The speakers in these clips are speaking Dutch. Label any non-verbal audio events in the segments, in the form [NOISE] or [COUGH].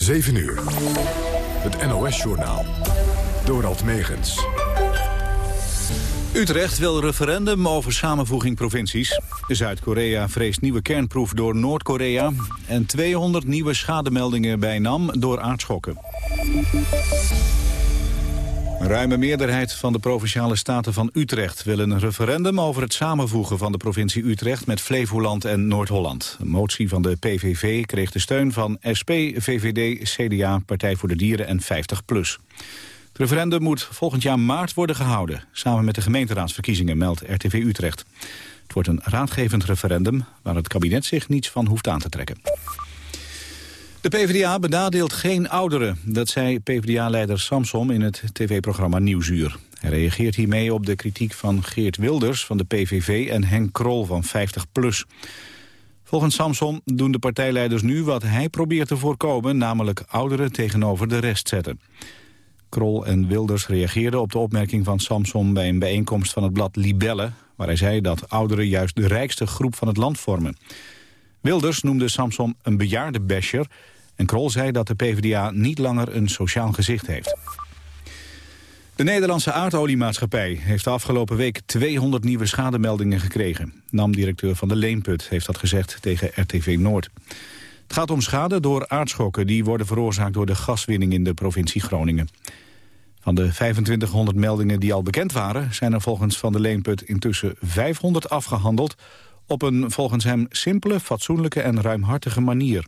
7 uur. Het NOS-journaal. Dorald Megens. Utrecht wil referendum over samenvoeging provincies. Zuid-Korea vreest nieuwe kernproef door Noord-Korea. En 200 nieuwe schademeldingen bij NAM door aardschokken. Een ruime meerderheid van de Provinciale Staten van Utrecht wil een referendum over het samenvoegen van de provincie Utrecht met Flevoland en Noord-Holland. Een motie van de PVV kreeg de steun van SP, VVD, CDA, Partij voor de Dieren en 50PLUS. Het referendum moet volgend jaar maart worden gehouden, samen met de gemeenteraadsverkiezingen, meldt RTV Utrecht. Het wordt een raadgevend referendum waar het kabinet zich niets van hoeft aan te trekken. De PvdA benadeelt geen ouderen. Dat zei PvdA-leider Samsom in het tv-programma Nieuwsuur. Hij reageert hiermee op de kritiek van Geert Wilders van de PVV... en Henk Krol van 50PLUS. Volgens Samson doen de partijleiders nu wat hij probeert te voorkomen... namelijk ouderen tegenover de rest zetten. Krol en Wilders reageerden op de opmerking van Samson... bij een bijeenkomst van het blad Libelle... waar hij zei dat ouderen juist de rijkste groep van het land vormen. Wilders noemde Samson een bejaarde basher... en Krol zei dat de PvdA niet langer een sociaal gezicht heeft. De Nederlandse aardoliemaatschappij heeft de afgelopen week 200 nieuwe schademeldingen gekregen. NAM-directeur van de Leenput heeft dat gezegd tegen RTV Noord. Het gaat om schade door aardschokken die worden veroorzaakt door de gaswinning in de provincie Groningen. Van de 2500 meldingen die al bekend waren zijn er volgens Van de Leenput intussen 500 afgehandeld op een volgens hem simpele, fatsoenlijke en ruimhartige manier.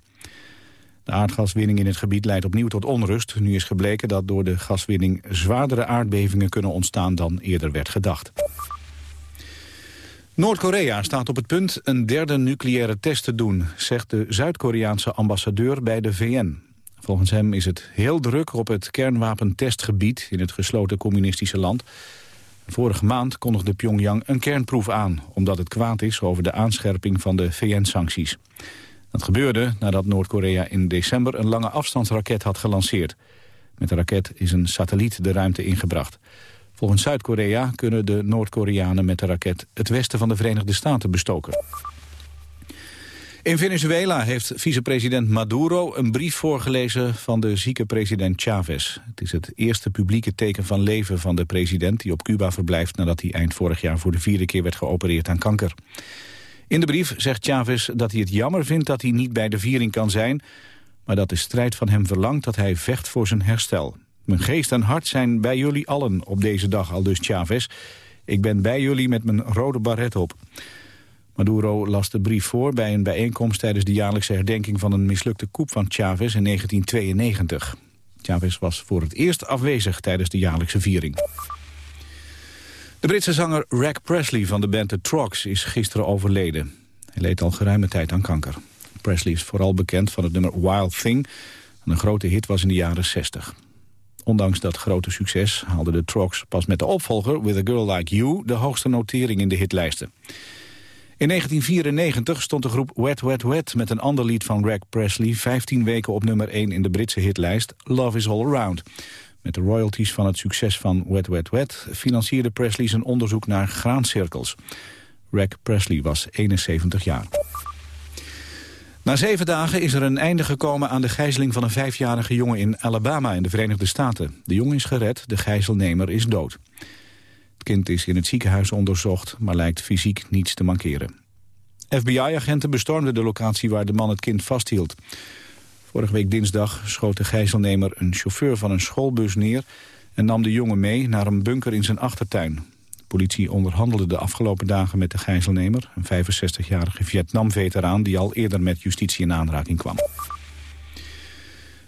De aardgaswinning in het gebied leidt opnieuw tot onrust. Nu is gebleken dat door de gaswinning zwaardere aardbevingen kunnen ontstaan dan eerder werd gedacht. Noord-Korea staat op het punt een derde nucleaire test te doen, zegt de Zuid-Koreaanse ambassadeur bij de VN. Volgens hem is het heel druk op het kernwapentestgebied in het gesloten communistische land. Vorige maand kondigde Pyongyang een kernproef aan... omdat het kwaad is over de aanscherping van de VN-sancties. Dat gebeurde nadat Noord-Korea in december een lange afstandsraket had gelanceerd. Met de raket is een satelliet de ruimte ingebracht. Volgens Zuid-Korea kunnen de Noord-Koreanen met de raket... het westen van de Verenigde Staten bestoken. In Venezuela heeft vicepresident Maduro een brief voorgelezen van de zieke president Chavez. Het is het eerste publieke teken van leven van de president die op Cuba verblijft nadat hij eind vorig jaar voor de vierde keer werd geopereerd aan kanker. In de brief zegt Chavez dat hij het jammer vindt dat hij niet bij de viering kan zijn, maar dat de strijd van hem verlangt dat hij vecht voor zijn herstel. Mijn geest en hart zijn bij jullie allen op deze dag, al dus Chavez. Ik ben bij jullie met mijn rode baret op. Maduro las de brief voor bij een bijeenkomst tijdens de jaarlijkse herdenking van een mislukte coup van Chavez in 1992. Chavez was voor het eerst afwezig tijdens de jaarlijkse viering. De Britse zanger Rack Presley van de band The Trogs is gisteren overleden. Hij leed al geruime tijd aan kanker. Presley is vooral bekend van het nummer Wild Thing... een grote hit was in de jaren 60. Ondanks dat grote succes haalden de Trogs pas met de opvolger... With a Girl Like You de hoogste notering in de hitlijsten. In 1994 stond de groep Wet Wet Wet met een ander lied van Greg Presley 15 weken op nummer 1 in de Britse hitlijst Love is All Around. Met de royalties van het succes van Wet Wet Wet financierde Presley zijn onderzoek naar graancirkels. Greg Presley was 71 jaar. Na zeven dagen is er een einde gekomen aan de gijzeling van een vijfjarige jongen in Alabama in de Verenigde Staten. De jongen is gered, de gijzelnemer is dood. Het kind is in het ziekenhuis onderzocht, maar lijkt fysiek niets te mankeren. FBI-agenten bestormden de locatie waar de man het kind vasthield. Vorige week dinsdag schoot de gijzelnemer een chauffeur van een schoolbus neer... en nam de jongen mee naar een bunker in zijn achtertuin. De politie onderhandelde de afgelopen dagen met de gijzelnemer... een 65-jarige Vietnam-veteraan die al eerder met justitie in aanraking kwam.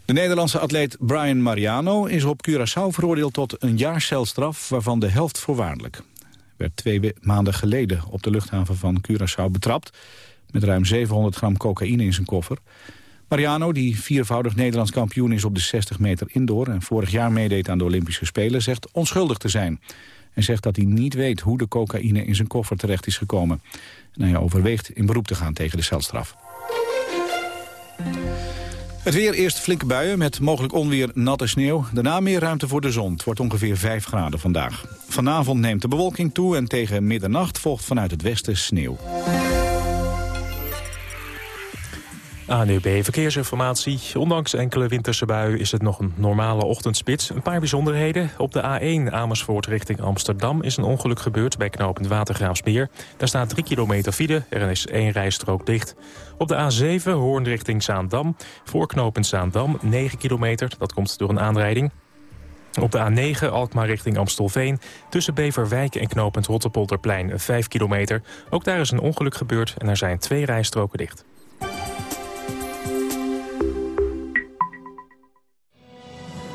De Nederlandse atleet Brian Mariano is op Curaçao veroordeeld tot een jaar celstraf, waarvan de helft voorwaardelijk. Werd twee maanden geleden op de luchthaven van Curaçao betrapt met ruim 700 gram cocaïne in zijn koffer. Mariano, die viervoudig Nederlands kampioen is op de 60 meter indoor... en vorig jaar meedeed aan de Olympische Spelen, zegt onschuldig te zijn. En zegt dat hij niet weet hoe de cocaïne in zijn koffer terecht is gekomen. En hij overweegt in beroep te gaan tegen de celstraf. Het weer eerst flinke buien met mogelijk onweer natte sneeuw. Daarna meer ruimte voor de zon. Het wordt ongeveer 5 graden vandaag. Vanavond neemt de bewolking toe en tegen middernacht volgt vanuit het westen sneeuw. ANUB Verkeersinformatie. Ondanks enkele winterse buien is het nog een normale ochtendspits. Een paar bijzonderheden. Op de A1 Amersfoort richting Amsterdam is een ongeluk gebeurd bij knooppunt Watergraafsmeer. Daar staat 3 kilometer file, er is één rijstrook dicht. Op de A7 Hoorn richting Zaandam. Voor knooppunt Zaandam 9 kilometer, dat komt door een aanrijding. Op de A9 Alkmaar richting Amstelveen. Tussen Beverwijk en knooppunt Rotterpolderplein 5 kilometer. Ook daar is een ongeluk gebeurd en er zijn twee rijstroken dicht.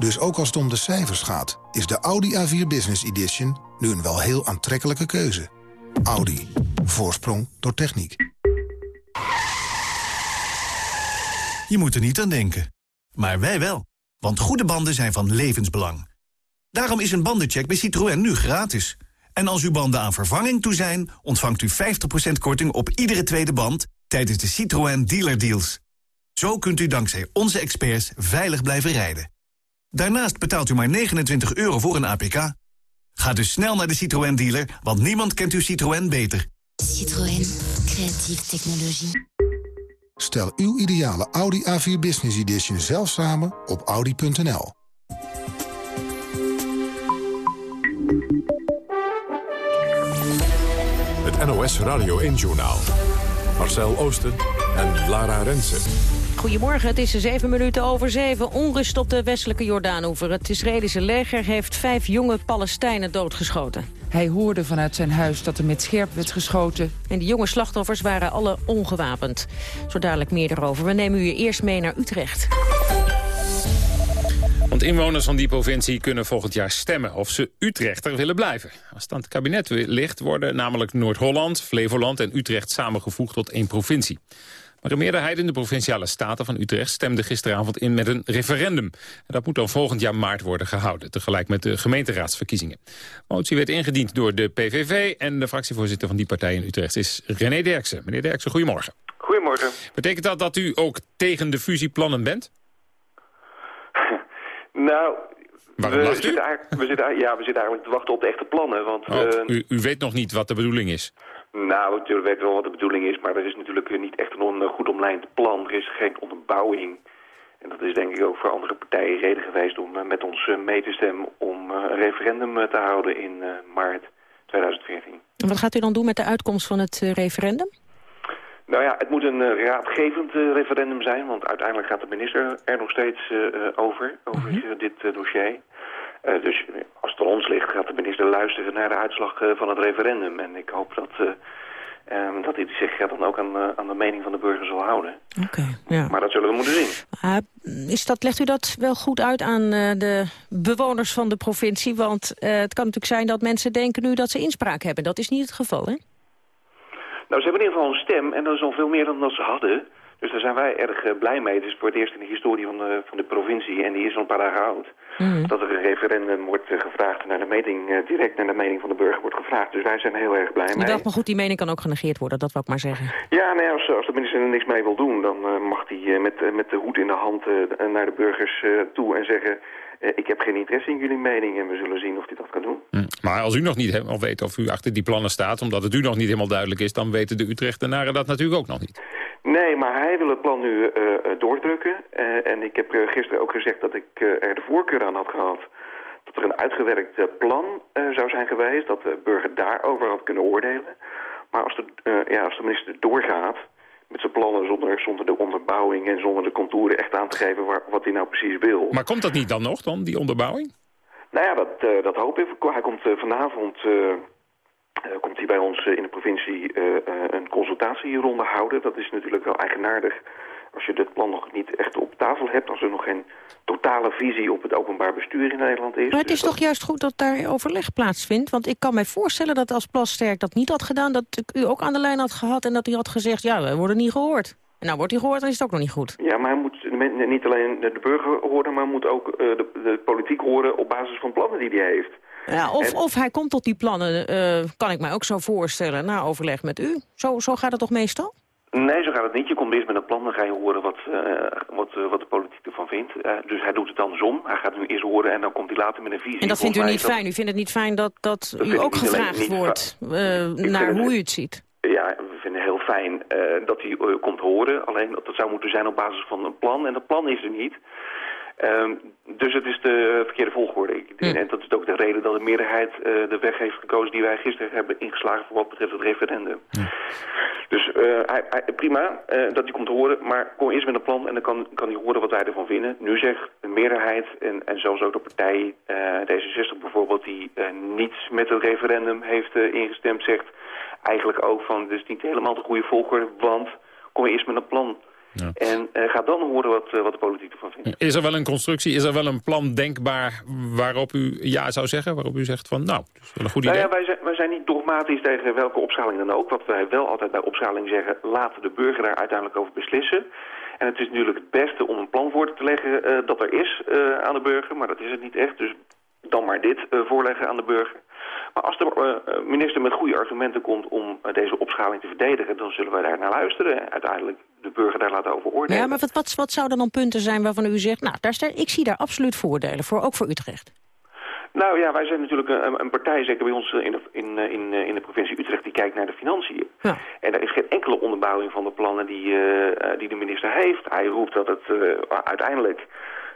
Dus ook als het om de cijfers gaat, is de Audi A4 Business Edition nu een wel heel aantrekkelijke keuze. Audi. Voorsprong door techniek. Je moet er niet aan denken. Maar wij wel. Want goede banden zijn van levensbelang. Daarom is een bandencheck bij Citroën nu gratis. En als uw banden aan vervanging toe zijn... ontvangt u 50% korting op iedere tweede band... tijdens de Citroën Dealer Deals. Zo kunt u dankzij onze experts veilig blijven rijden. Daarnaast betaalt u maar 29 euro voor een APK. Ga dus snel naar de Citroën dealer, want niemand kent uw Citroën beter. Citroën, creatieve technologie. Stel uw ideale Audi A4 Business Edition zelf samen op audi.nl. Het NOS Radio 1 Journaal. Marcel Oosten en Lara Rensen. Goedemorgen, het is zeven minuten over zeven. Onrust op de westelijke Jordaanoever. Het Israëlische leger heeft vijf jonge Palestijnen doodgeschoten. Hij hoorde vanuit zijn huis dat er met scherp werd geschoten. En die jonge slachtoffers waren alle ongewapend. Zo dadelijk meer erover. We nemen u eerst mee naar Utrecht. Want inwoners van die provincie kunnen volgend jaar stemmen of ze Utrechter willen blijven. Als het aan het kabinet ligt, worden namelijk Noord-Holland, Flevoland en Utrecht samengevoegd tot één provincie. Maar een meerderheid in de Provinciale Staten van Utrecht stemde gisteravond in met een referendum. En dat moet dan volgend jaar maart worden gehouden, tegelijk met de gemeenteraadsverkiezingen. De motie werd ingediend door de PVV en de fractievoorzitter van die partij in Utrecht is René Derksen. Meneer Derksen, goedemorgen. Goedemorgen. Betekent dat dat u ook tegen de fusieplannen bent? [LAUGHS] nou, Waarom we zitten, eigenlijk- we, zitten, ja, we zitten eigenlijk te wachten op de echte plannen. Want, Oh, eh, u, u weet nog niet wat de bedoeling is. Nou, natuurlijk weten we wel wat de bedoeling is, maar er is natuurlijk niet echt een goed omlijnd plan. Er is geen onderbouwing. En dat is denk ik ook voor andere partijen reden geweest om eh, met ons eh, mee te stemmen om eh, een referendum te houden in maart 2014. En wat gaat u dan doen met de uitkomst van het referendum? Nou ja, het moet een raadgevend referendum zijn, want uiteindelijk gaat de minister er nog steeds over, over eh, dit dossier. Eh, dus als het aan ons ligt, gaat de minister luisteren naar de uitslag eh, van het referendum. En ik hoop dat, eh, ehm, dat hij zich dan ook aan, aan de mening van de burger zal houden. Oké, ja. Maar dat zullen we moeten zien. Is dat, legt u dat wel goed uit aan de bewoners van de provincie? Want het kan natuurlijk zijn dat mensen denken nu dat ze inspraak hebben. Dat is niet het geval, hè? Nou, ze hebben in ieder geval een stem en dat is al veel meer dan dat ze hadden. Dus daar zijn wij erg blij mee. Het is voor het eerst in de historie van de, van de provincie en die is al een paar dagen oud. Dat er een referendum wordt eh, gevraagd naar de mening, eh, direct naar de mening van de burger wordt gevraagd. Dus wij zijn heel erg blij Ik mee. dacht, maar goed, die mening kan ook genegeerd worden. Dat wou ik maar zeggen. Ja, nee, als, als de minister er niks mee wil doen, dan eh, mag hij eh, met, met de hoed in de hand eh, naar de burgers eh, toe en zeggen... eh, ik heb geen interesse in jullie mening en we zullen zien of hij dat kan doen. Hm. Maar als u nog niet helemaal weet of u achter die plannen staat... omdat het u nog niet helemaal duidelijk is... dan weten de Utrechtenaren dat natuurlijk ook nog niet. Nee, maar hij wil het plan nu doordrukken. Eh, en ik heb gisteren ook gezegd dat ik eh, er de voorkeur aan had gehad... dat er een uitgewerkt eh, plan eh, zou zijn geweest... dat de burger daarover had kunnen oordelen. Maar als de, eh, ja, als de minister doorgaat met zijn plannen zonder, zonder de onderbouwing en zonder de contouren echt aan te geven waar, wat hij nou precies wil. Maar komt dat niet dan nog, dan, die onderbouwing? Nou ja, dat, dat hoop ik. Hij komt vanavond komt hij bij ons in de provincie een consultatieronde houden. Dat is natuurlijk wel eigenaardig als je dit plan nog niet echt op tafel hebt... als er nog geen totale visie op het openbaar bestuur in Nederland is. Maar het Dus is toch juist goed dat daar overleg plaatsvindt? Want ik kan mij voorstellen dat als Plasterk dat niet had gedaan... dat ik u ook aan de lijn had gehad en dat u had gezegd... ja, we worden niet gehoord. En nou wordt hij gehoord, dan is het ook nog niet goed. Ja, maar hij moet niet alleen de burger horen... maar moet ook eh, de, de politiek horen op basis van plannen die hij heeft. Ja, of, En- of hij komt tot die plannen, eh, kan ik mij ook zo voorstellen... na overleg met u. Zo, zo gaat het toch meestal? Nee, zo gaat het niet. Je komt eerst met een plan, dan ga je horen wat, eh, wat, eh, wat de politiek ervan vindt. Eh, dus hij doet het andersom. Hij gaat nu eerst horen en dan komt hij later met een visie. En dat vindt u niet fijn? U vindt het niet fijn dat, dat, Dat u ook gevraagd wordt naar hoe u het ziet? dat- Ja, we vinden het heel fijn dat hij komt horen. Alleen dat het zou moeten zijn op basis van een plan. En dat plan is er niet. Ehm, dus het is de verkeerde volgorde. Ik- Hm. En dat is ook de reden dat de meerderheid eh, de weg heeft gekozen die wij gisteren hebben ingeslagen voor wat betreft het referendum. Dus eh, hij, hij- prima eh, dat hij komt horen, maar kom eerst met een plan en dan kan, kan hij horen wat wij ervan vinden. Nu zegt de meerderheid en, en zelfs ook de partij eh, D66 bijvoorbeeld, die eh, niets met het referendum heeft eh, ingestemd, zegt eigenlijk ook van, dit is niet helemaal de goede volgorde, want kom eerst met een plan. Ja. En eh, ga dan horen wat, eh, wat de politiek ervan vindt. Is er wel een constructie, is er wel een plan denkbaar waarop u ja zou zeggen? Waarop u zegt van, nou, dat is wel een goed idee. Nou ja, wij zijn, wij zijn niet dogmatisch tegen welke opschaling dan ook. Wat wij wel altijd bij opschaling zeggen, laat de burger daar uiteindelijk over beslissen. En het is natuurlijk het beste om een plan voor te leggen eh, dat er is aan de burger, maar dat is het niet echt. Dus dan maar dit voorleggen aan de burger. Maar als de eh, minister met goede argumenten komt om eh, deze opschaling te verdedigen, dan zullen wij daar naar luisteren. En uiteindelijk de burger daar laten over oordelen. Ja, maar wat, wat, wat zouden dan punten zijn waarvan u zegt... nou, daar, ik zie daar absoluut voordelen voor, ook voor Utrecht. Nou ja, wij zijn natuurlijk een, een partij, zeker bij ons eh, in de, in, eh, in, eh, in de provincie Utrecht, die kijkt naar de financiën. Ja. En er is geen enkele onderbouwing van de plannen die, eh, eh, die de minister heeft. Hij roept dat het eh, uiteindelijk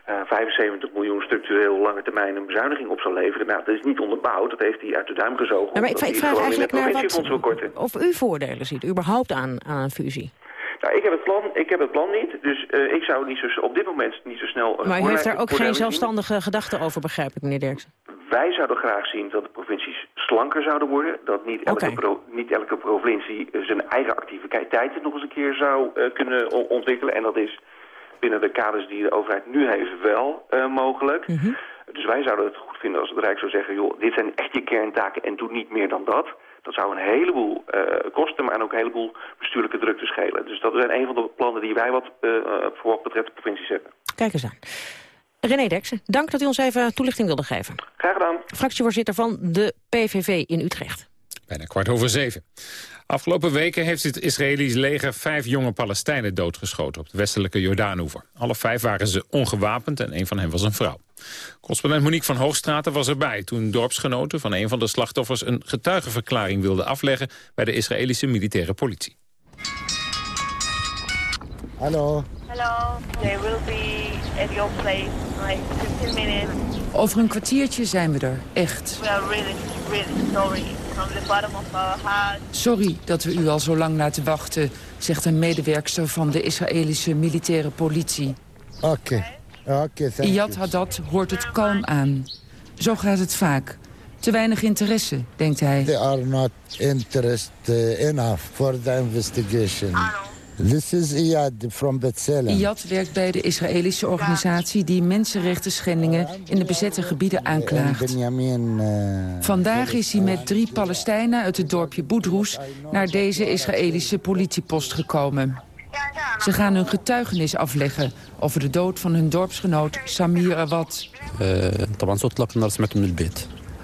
eh, 75 miljoen structureel lange termijn een bezuiniging op zal leveren. Nou, dat is niet onderbouwd, dat heeft hij uit de duim gezogen. Ja, maar ik, ik vraag eigenlijk naar wat, of u voordelen ziet, überhaupt aan, aan een fusie. Nou, ik heb het plan, ik heb het plan niet, dus eh, ik zou niet zo, op dit moment niet zo snel... een Maar u heeft daar ook geen zelfstandige gedachten over, begrijp ik, meneer Derksen. Wij zouden graag zien dat de provincies slanker zouden worden. Dat niet elke, pro- niet elke provincie eh, zijn eigen activiteiten nog eens een keer zou eh, kunnen ontwikkelen. En dat is binnen de kaders die de overheid nu heeft wel eh, mogelijk. Mhm. Dus wij zouden het goed vinden als het Rijk zou zeggen... joh, dit zijn echt je kerntaken en doe niet meer dan dat. Dat zou een heleboel eh, kosten, maar ook een heleboel bestuurlijke drukte schelen. Dus dat zijn een van de plannen die wij wat, eh, voor wat betreft de provincie zetten. Kijk eens aan. René Derksen, dank dat u ons even toelichting wilde geven. Graag gedaan. Fractievoorzitter van de PVV in Utrecht. Bijna kwart over zeven. Afgelopen weken heeft het Israëlisch leger vijf jonge Palestijnen doodgeschoten op de westelijke Jordaanoever. Alle vijf waren ze ongewapend en een van hen was een vrouw. Correspondent Monique van Hoogstraten was erbij toen dorpsgenoten van een van de slachtoffers een getuigenverklaring wilden afleggen bij de Israëlische militaire politie. Hallo. Hello, they will be at your place in like 15 minutes. Over een kwartiertje zijn we er, echt. We are really, really sorry from the bottom of our heart. Sorry dat we u al zo lang laten wachten, zegt een medewerkster van de Israëlische militaire politie. Oké. Oké, thank Iyad. Haddad hoort het kalm aan. Zo gaat het vaak. Te weinig interesse, denkt hij. They are not interested enough for the investigation. This is Iyad. Iyad werkt bij de Israëlische organisatie die mensenrechten schendingen in de bezette gebieden aanklaagt. Eh, Vandaag is hij met drie Palestijnen uit het dorpje Boedroes naar deze Israëlische politiepost gekomen. Ze gaan hun getuigenis afleggen over de dood van hun dorpsgenoot Samir Awad.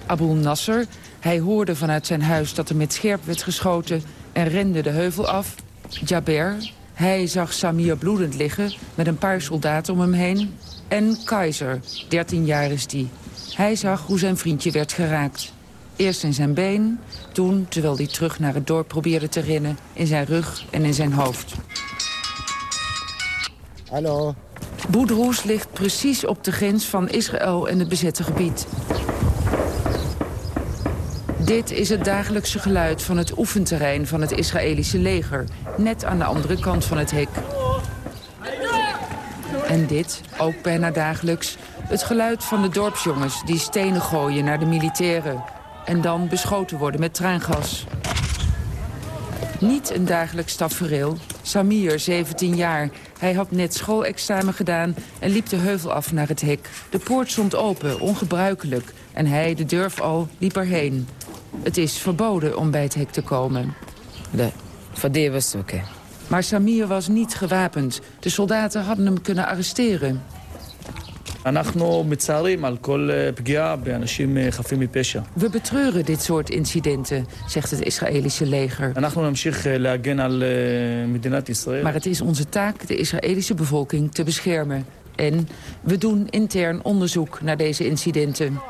Abu Nasser, hij hoorde vanuit zijn huis dat er met scherp werd geschoten en rende de heuvel af Jaber, hij zag Samir bloedend liggen met een paar soldaten om hem heen. En Kaiser, 13 jaar is die. Hij zag hoe zijn vriendje werd geraakt. Eerst in zijn been, toen, terwijl hij terug naar het dorp probeerde te rennen... in zijn rug en in zijn hoofd. Hallo. Boedroes ligt precies op de grens van Israël en het bezette gebied. Dit is het dagelijkse geluid van het oefenterrein van het Israëlische leger. Net aan de andere kant van het hek. En dit, ook bijna dagelijks, het geluid van de dorpsjongens... die stenen gooien naar de militairen. En dan beschoten worden met traangas. Niet een dagelijks tafereel. Samir, 17 jaar. Hij had net schoolexamen gedaan en liep de heuvel af naar het hek. De poort stond open, ongebruikelijk. En hij, de durf al, liep erheen. Het is verboden om bij het hek te komen. Nee, verdeer was oké. Maar Samir was niet gewapend. De soldaten hadden hem kunnen arresteren. We betreuren dit soort incidenten, zegt het Israëlische leger. Maar het is onze taak de Israëlische bevolking te beschermen. En we doen intern onderzoek naar deze incidenten.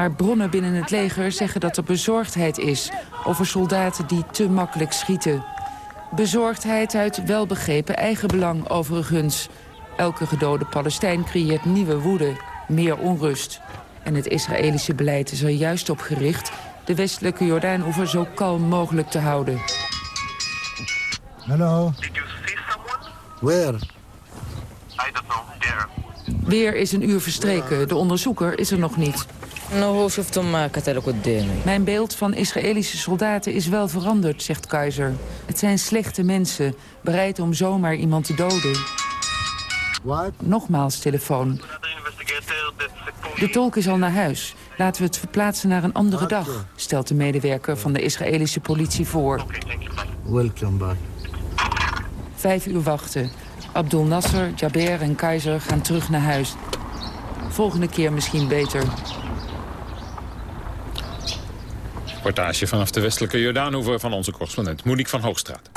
Maar bronnen binnen het leger zeggen dat er bezorgdheid is... over soldaten die te makkelijk schieten. Bezorgdheid uit welbegrepen eigenbelang overigens. Elke gedode Palestijn creëert nieuwe woede, meer onrust. En het Israëlische beleid is er juist op gericht... de westelijke Jordaanoever zo kalm mogelijk te houden. Hallo. Where? Weer is een uur verstreken. De onderzoeker is er nog niet. Mijn beeld van Israëlische soldaten is wel veranderd, zegt Keizer. Het zijn slechte mensen, bereid om zomaar iemand te doden. What? Nogmaals telefoon. De tolk is al naar huis. Laten we het verplaatsen naar een andere dag, stelt de medewerker van de Israëlische politie voor. Welcome back. Vijf uur wachten. Abdul Nasser, Jaber en Keizer gaan terug naar huis. Volgende keer misschien beter. Reportage vanaf de westelijke Jordaanhoever van onze correspondent Monique van Hoogstraat.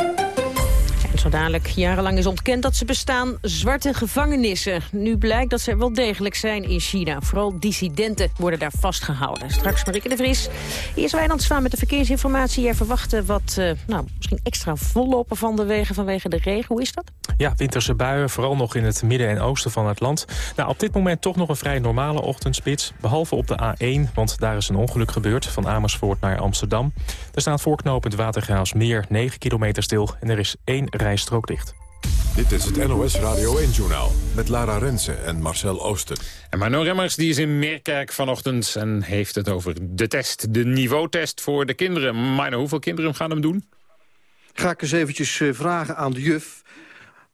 En zo dadelijk jarenlang is ontkend dat ze bestaan zwarte gevangenissen. Nu blijkt dat ze er wel degelijk zijn in China. Vooral dissidenten worden daar vastgehouden. Straks Marieke de Vries. Eerst Wijnand Zwaan met de verkeersinformatie. Jij verwachtte wat uh, nou, misschien extra vollopen van de wegen vanwege de regen. Hoe is dat? Ja, winterse buien, vooral nog in het midden en oosten van het land. Nou, op dit moment toch nog een vrij normale ochtendspits. Behalve op de A1, want daar is een ongeluk gebeurd... van Amersfoort naar Amsterdam. Er staat voorknopend Watergraafsmeer 9 kilometer stil... en er is één rijstrook dicht. Dit is het NOS Radio 1-journaal met Lara Rensen en Marcel Oosten. En Marno Remmers die is in Meerkerk vanochtend en heeft het over de test. De niveautest voor de kinderen. Marno, hoeveel kinderen gaan hem doen? Ga ik eens eventjes uh, vragen aan de juf.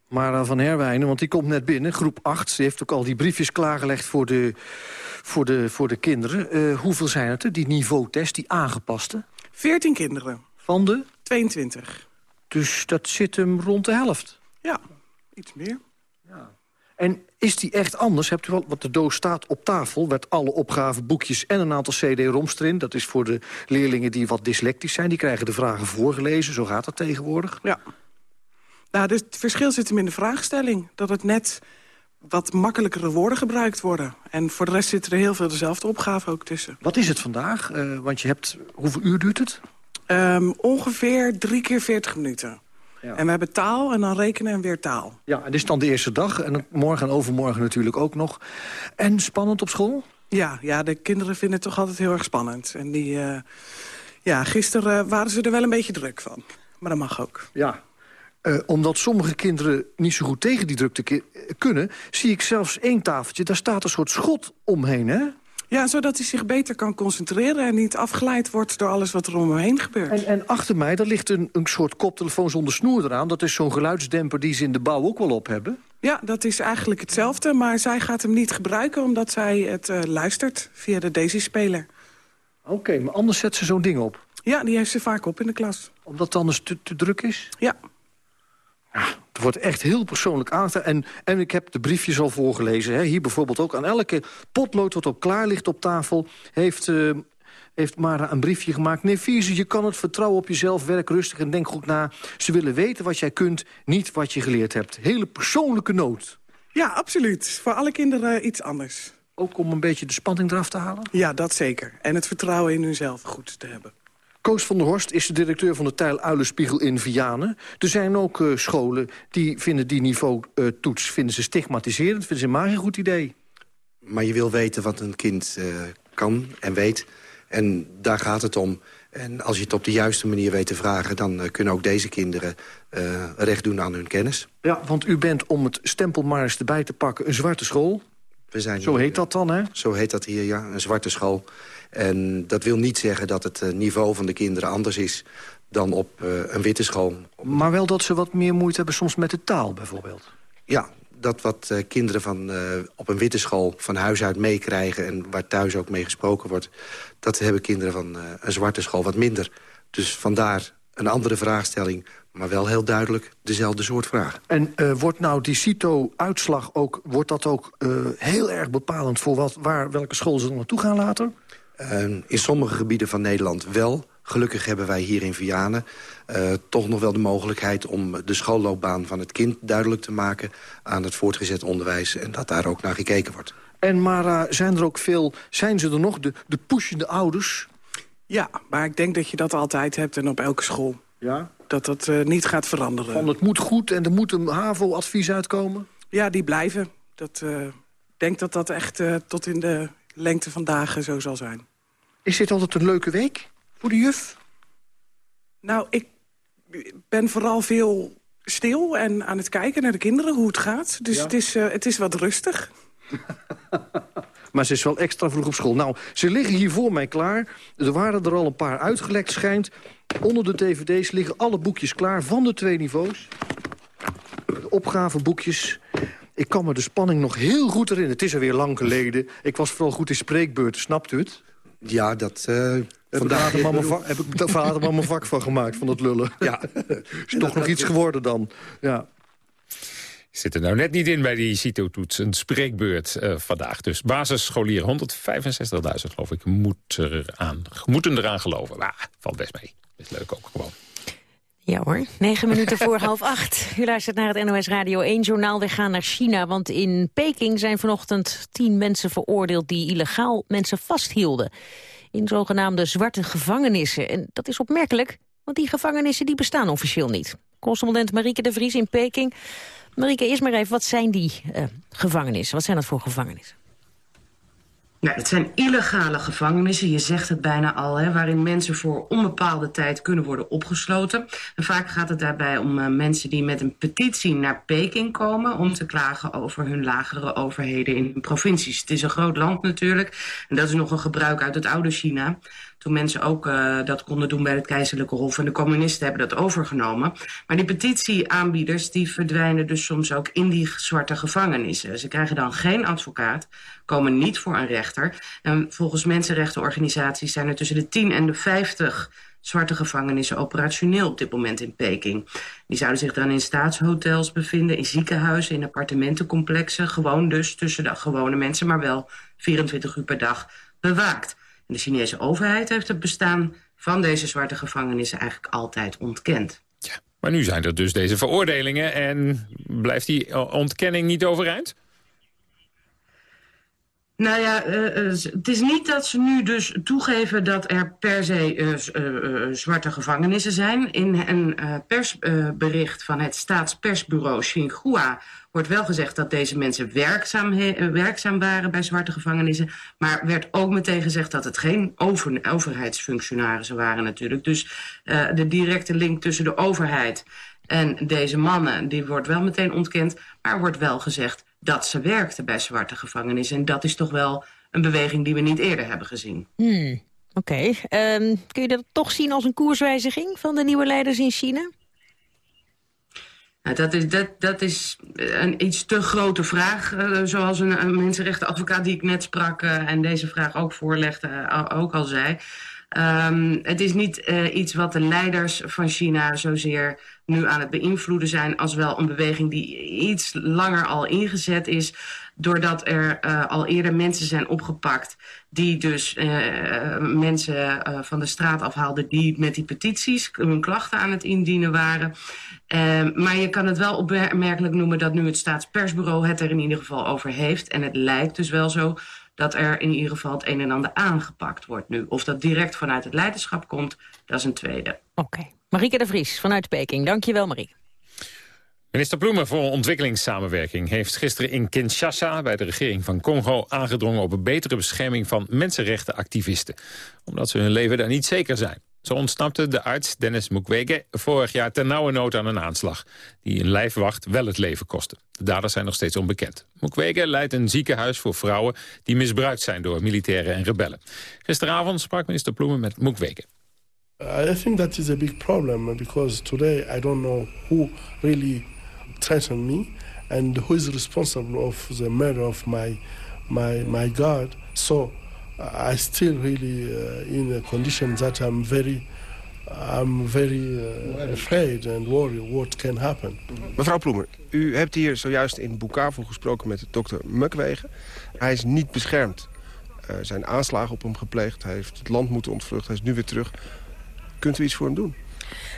Mara van Herwijnen, want die komt net binnen, groep 8. Ze heeft ook al die briefjes klaargelegd voor de, voor de, voor de kinderen. Uh, hoeveel zijn het er, die niveautest, die aangepaste? 14 kinderen. Van de? 22. Dus dat zit hem rond de helft? Ja, iets meer. Ja. En is die echt anders? Hebt u wel, wat de doos staat op tafel, werd alle opgaven, boekjes en een aantal cd-roms erin. Dat is voor de leerlingen die wat dyslectisch zijn. Die krijgen de vragen voorgelezen, zo gaat dat tegenwoordig. Ja. Nou, het verschil zit hem in de vraagstelling. Dat het net wat makkelijkere woorden gebruikt worden. En voor de rest zitten er heel veel dezelfde opgaven ook tussen. Wat is het vandaag? Uh, want je hebt... Hoeveel uur duurt het? Um, ongeveer drie keer 40 minuten. Ja. En we hebben taal en dan rekenen en weer taal. Ja, en dit is dan de eerste dag. En morgen en overmorgen natuurlijk ook nog. En spannend op school? Ja, ja de kinderen vinden het toch altijd heel erg spannend. En die, uh, ja, gisteren waren ze er wel een beetje druk van. Maar dat mag ook. Ja, uh, omdat sommige kinderen niet zo goed tegen die drukte kunnen... zie ik zelfs één tafeltje, daar staat een soort schot omheen, hè? Ja, zodat hij zich beter kan concentreren... en niet afgeleid wordt door alles wat er om hem heen gebeurt. En, en achter mij, daar ligt een, een soort koptelefoon zonder snoer eraan. Dat is zo'n geluidsdemper die ze in de bouw ook wel op hebben. Ja, dat is eigenlijk hetzelfde, maar zij gaat hem niet gebruiken... omdat zij het uh, luistert via de Daisy-speler. Oké, okay, maar anders zet ze zo'n ding op? Ja, die heeft ze vaak op in de klas. Omdat het anders te, te druk is? Ja. Ja, het wordt echt heel persoonlijk aangestaan. En, en ik heb de briefjes al voorgelezen. Hè. Hier bijvoorbeeld ook aan elke potlood wat op klaar ligt op tafel... heeft, uh, heeft Mara een briefje gemaakt. Nee, Vierse, je kan het vertrouwen op jezelf. Werk rustig en denk goed na. Ze willen weten wat jij kunt, niet wat je geleerd hebt. Hele persoonlijke noot. Ja, absoluut. Voor alle kinderen iets anders. Ook om een beetje de spanning eraf te halen? Ja, dat zeker. En het vertrouwen in hunzelf goed te hebben. Koos van der Horst is de directeur van de Tijl Uilenspiegel in Vianen. Er zijn ook uh, scholen die vinden die niveau-toets uh, vinden ze stigmatiserend. Vinden ze maar geen goed idee. Maar je wil weten wat een kind uh, kan en weet. En daar gaat het om. En als je het op de juiste manier weet te vragen... dan kunnen ook deze kinderen recht doen aan hun kennis. Ja, want u bent, om het stempel maar eens erbij te pakken... een zwarte school. We zijn zo heet dat dan, hè? Zo heet dat hier, ja. Een zwarte school. En dat wil niet zeggen dat het uh, niveau van de kinderen anders is... dan op een witte school. Maar wel dat ze wat meer moeite hebben soms met de taal, bijvoorbeeld. Ja, dat wat uh, kinderen van, uh, op een witte school van huis uit meekrijgen... en waar thuis ook mee gesproken wordt... dat hebben kinderen van uh, een zwarte school wat minder. Dus vandaar een andere vraagstelling, maar wel heel duidelijk dezelfde soort vraag. En wordt nou die CITO-uitslag ook, wordt dat ook heel erg bepalend... voor wat, waar, welke school ze naartoe gaan later? In sommige gebieden van Nederland wel... Gelukkig hebben wij hier in Vianen uh, toch nog wel de mogelijkheid... om de schoolloopbaan van het kind duidelijk te maken aan het voortgezet onderwijs... en dat daar ook naar gekeken wordt. En maar uh, zijn er ook veel, zijn ze er nog, de, de pushende ouders? Ja, maar ik denk dat je dat altijd hebt en op elke school. Ja? Dat dat uh, niet gaat veranderen. Van het moet goed en er moet een HAVO-advies uitkomen? Ja, die blijven. Dat, ik denk dat dat echt tot in de lengte van dagen zo zal zijn. Is dit altijd een leuke week? Voor de juf? Nou, ik ben vooral veel stil en aan het kijken naar de kinderen, hoe het gaat. Dus Ja. het, is, uh, het is wat rustig. [LAUGHS] Maar ze is wel extra vroeg op school. Nou, ze liggen hier voor mij klaar. Er waren er al een paar uitgelekt, schijnt. Onder de dvd's liggen alle boekjes klaar van de twee niveaus. De opgaveboekjes. Ik kan me de spanning nog heel goed herinneren. Het is alweer lang geleden. Ik was vooral goed in spreekbeurten, snapt u het? Ja, dat... Uh, heb ik mijn vak, [LAUGHS] heb ik daar vader maar mijn vak van gemaakt, van dat lullen. Ja. [LAUGHS] is toch nog iets geworden dan. Ja. Zit er nou net niet in bij die CITO-toets. Een spreekbeurt uh, vandaag. Dus basisscholieren, 165.000 geloof ik, moet er aan, moeten eraan geloven. Maar valt best mee. Is leuk ook gewoon. Ja hoor, negen minuten voor [LAUGHS] half acht. U luistert naar het NOS Radio 1-journaal. We gaan naar China, want in Peking zijn vanochtend tien mensen veroordeeld... die illegaal mensen vasthielden in zogenaamde zwarte gevangenissen. En dat is opmerkelijk, want die gevangenissen die bestaan officieel niet. Correspondent Marieke de Vries in Peking. Marieke, eerst maar even, wat zijn die uh, gevangenissen? Wat zijn dat voor gevangenissen? Nou, het zijn illegale gevangenissen, je zegt het bijna al... Hè, waarin mensen voor onbepaalde tijd kunnen worden opgesloten. En vaak gaat het daarbij om uh, mensen die met een petitie naar Peking komen... om te klagen over hun lagere overheden in hun provincies. Het is een groot land natuurlijk. En dat is nog een gebruik uit het oude China toen mensen ook uh, dat konden doen bij het keizerlijke hof. En de communisten hebben dat overgenomen. Maar die petitieaanbieders die verdwijnen dus soms ook in die zwarte gevangenissen. Ze krijgen dan geen advocaat, komen niet voor een rechter. En volgens mensenrechtenorganisaties zijn er tussen de 10 en de 50 zwarte gevangenissen operationeel op dit moment in Peking. Die zouden zich dan in staatshotels bevinden, in ziekenhuizen, in appartementencomplexen. Gewoon dus tussen de gewone mensen, maar wel 24 uur per dag bewaakt. En de Chinese overheid heeft het bestaan van deze zwarte gevangenissen eigenlijk altijd ontkend. Ja, maar nu zijn er dus deze veroordelingen en blijft die ontkenning niet overeind? Nou ja, uh, uh, het is niet dat ze nu dus toegeven dat er per se uh, zwarte gevangenissen zijn. In een persbericht van het staatspersbureau Xinhua wordt wel gezegd dat deze mensen werkzaam, werkzaam waren bij zwarte gevangenissen. Maar werd ook meteen gezegd dat het geen over, overheidsfunctionarissen waren natuurlijk. Dus de directe link tussen de overheid en deze mannen, die wordt wel meteen ontkend. Maar wordt wel gezegd dat ze werkten bij zwarte gevangenissen. En dat is toch wel een beweging die we niet eerder hebben gezien. Hmm, Oké. Um, kun je dat toch zien als een koerswijziging van de nieuwe leiders in China? Nou, dat, is, dat, dat is een iets te grote vraag. Uh, zoals een, mensenrechtenadvocaat die ik net sprak... Uh, en deze vraag ook voorlegde, uh, ook al zei... Um, het is niet iets wat de leiders van China zozeer nu aan het beïnvloeden zijn... als wel een beweging die iets langer al ingezet is... doordat er al eerder mensen zijn opgepakt... die dus mensen van de straat afhaalden... die met die petities hun klachten aan het indienen waren... Uh, maar je kan het wel opmerkelijk noemen dat nu het staatspersbureau het er in ieder geval over heeft. En het lijkt dus wel zo dat er in ieder geval het een en ander aangepakt wordt nu. Of dat direct vanuit het leiderschap komt, dat is een tweede. Oké. Okay. Marieke de Vries vanuit Peking. Dankjewel, Marieke. Minister Ploemen voor ontwikkelingssamenwerking heeft gisteren in Kinshasa bij de regering van Congo aangedrongen op een betere bescherming van mensenrechtenactivisten. Omdat ze hun leven daar niet zeker zijn. Zo ontsnapte de arts Dennis Mukwege vorig jaar ter nauwe nood aan een aanslag... die een lijfwacht wel het leven kostte. De daders zijn nog steeds onbekend. Mukwege leidt een ziekenhuis voor vrouwen die misbruikt zijn door militairen en rebellen. Gisteravond sprak minister Ploemen met Mukwege. I think that is a big problem because today I don't know who really threatened me and who is responsible of the murder of my my my God. So I still really uh, in a condition that I'm very I'm very uh, afraid and worried what can happen. Mevrouw Ploemer, u hebt hier zojuist in Bukavu gesproken met dokter Mukwege. Hij is niet beschermd. Er zijn aanslagen op hem gepleegd. Hij heeft het land moeten ontvluchten. Hij is nu weer terug. Kunt u iets voor hem doen?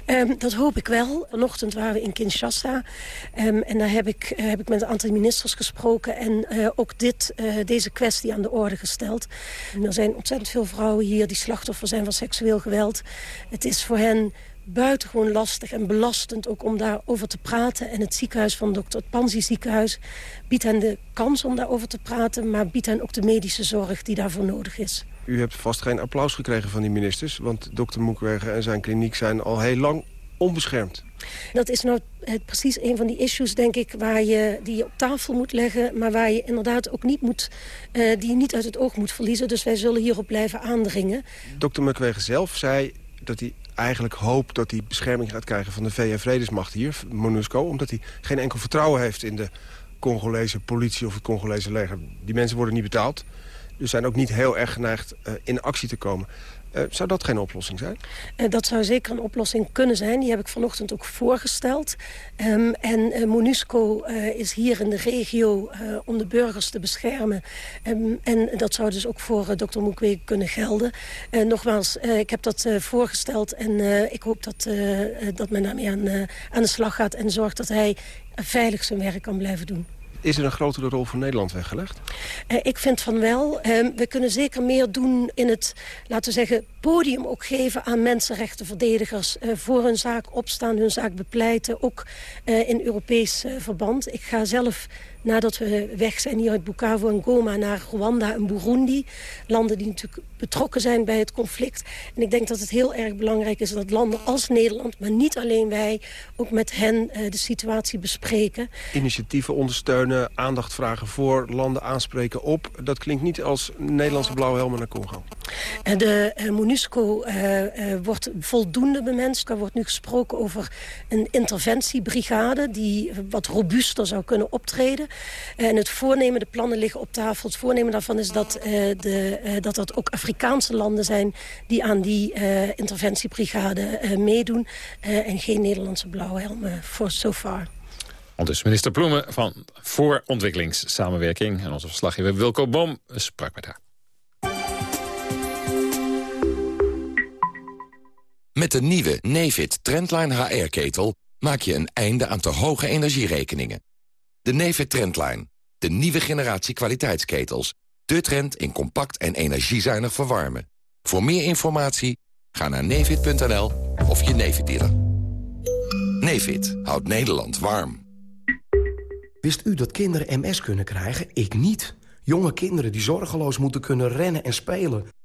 Um, dat hoop ik wel. Vanochtend waren we in Kinshasa. Um, en daar heb ik, uh, heb ik met een aantal ministers gesproken. En uh, ook dit, uh, deze kwestie aan de orde gesteld. Er zijn ontzettend veel vrouwen hier die slachtoffer zijn van seksueel geweld. Het is voor hen buitengewoon lastig en belastend ook om daarover te praten. En het ziekenhuis van dokter het ziekenhuis biedt hen de kans om daarover te praten... maar biedt hen ook de medische zorg die daarvoor nodig is. U hebt vast geen applaus gekregen van die ministers... want dokter Moekwege en zijn kliniek zijn al heel lang onbeschermd. Dat is nou het, precies een van die issues, denk ik, waar je, die je op tafel moet leggen... maar waar je inderdaad ook niet, moet, uh, die je niet uit het oog moet verliezen. Dus wij zullen hierop blijven aandringen. Dokter Mukwege zelf zei dat hij eigenlijk hoopt dat hij bescherming gaat krijgen van de VN-vredesmacht hier, MONUSCO... omdat hij geen enkel vertrouwen heeft in de Congolese politie of het Congolese leger. Die mensen worden niet betaald, dus zijn ook niet heel erg geneigd uh, in actie te komen. Uh, zou dat geen oplossing zijn? Uh, dat zou zeker een oplossing kunnen zijn. Die heb ik vanochtend ook voorgesteld. Um, en MONUSCO is hier in de regio om de burgers te beschermen. Um, en dat zou dus ook voor Dr. Mukwege kunnen gelden. nogmaals, ik heb dat voorgesteld en ik hoop dat, dat men daarmee aan, aan de slag gaat... en zorgt dat hij veilig zijn werk kan blijven doen. Is er een grotere rol voor Nederland weggelegd? Uh, ik vind van wel. Uh, we kunnen zeker meer doen in het, laten we zeggen, podium ook geven aan mensenrechtenverdedigers. Uh, voor hun zaak opstaan, hun zaak bepleiten, ook in Europees verband. Ik ga zelf nadat we weg zijn hier uit Bukavu en Goma naar Rwanda en Burundi. Landen die natuurlijk betrokken zijn bij het conflict. En ik denk dat het heel erg belangrijk is dat landen als Nederland... maar niet alleen wij, ook met hen uh, de situatie bespreken. Initiatieven ondersteunen, aandacht vragen voor, landen aanspreken op. Dat klinkt niet als Nederlandse blauwhelmen naar Congo. De uh, MONUSCO wordt voldoende bemenst. Er wordt nu gesproken over een interventiebrigade... die wat robuuster zou kunnen optreden. En het voornemen, de plannen liggen op tafel. Het voornemen daarvan is dat, uh, de, uh, dat dat ook Afrikaanse landen zijn... die aan die uh, interventiebrigade meedoen. en geen Nederlandse blauwhelmen voor so far. Dus minister Ploemen van Voor Ontwikkelingssamenwerking. En onze verslaggever Wilco Boom sprak met haar. Met de nieuwe Nefit Trendline HR-ketel maak je een einde aan te hoge energierekeningen. De Nefit Trendline, de nieuwe generatie kwaliteitsketels. De trend in compact en energiezuinig verwarmen. Voor meer informatie ga naar nefit.nl of je Nefit dealer. Nefit houdt Nederland warm. Wist u dat kinderen MS kunnen krijgen? Ik niet. Jonge kinderen die zorgeloos moeten kunnen rennen en spelen.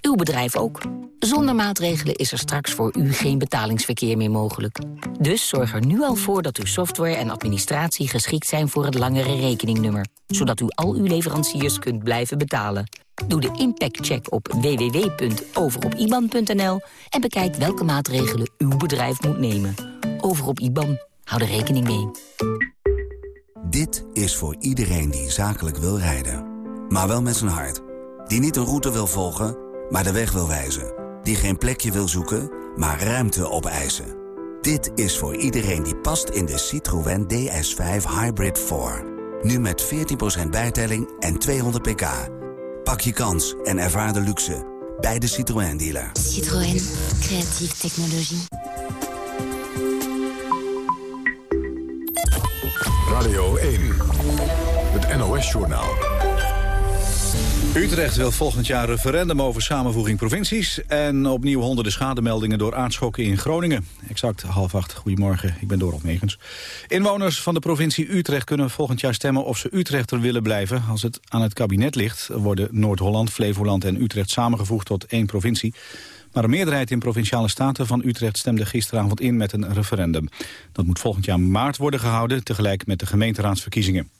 Uw bedrijf ook. Zonder maatregelen is er straks voor u geen betalingsverkeer meer mogelijk. Dus zorg er nu al voor dat uw software en administratie geschikt zijn voor het langere rekeningnummer. Zodat u al uw leveranciers kunt blijven betalen. Doe de impactcheck op www.overopiban.nl en bekijk welke maatregelen uw bedrijf moet nemen. Over op IBAN. Hou er rekening mee. Dit is voor iedereen die zakelijk wil rijden. Maar wel met zijn hart. Die niet een route wil volgen, maar de weg wil wijzen. Die geen plekje wil zoeken, maar ruimte opeisen. Dit is voor iedereen die past in de Citroën DS5 Hybrid 4. Nu met 14% bijtelling en 200 pk. Pak je kans en ervaar de luxe bij de Citroën dealer. Citroën, creatieve technologie. Radio 1. Het NOS-journaal. Utrecht wil volgend jaar referendum over samenvoeging provincies... en opnieuw honderden schademeldingen door aardschokken in Groningen. Exact half acht. Goedemorgen, ik ben Dorot Megens. Inwoners van de provincie Utrecht kunnen volgend jaar stemmen... of ze Utrechter willen blijven. Als het aan het kabinet ligt, worden Noord-Holland, Flevoland en Utrecht samengevoegd tot één provincie. Maar een meerderheid in Provinciale Staten van Utrecht stemde gisteravond in met een referendum. Dat moet volgend jaar maart worden gehouden, tegelijk met de gemeenteraadsverkiezingen.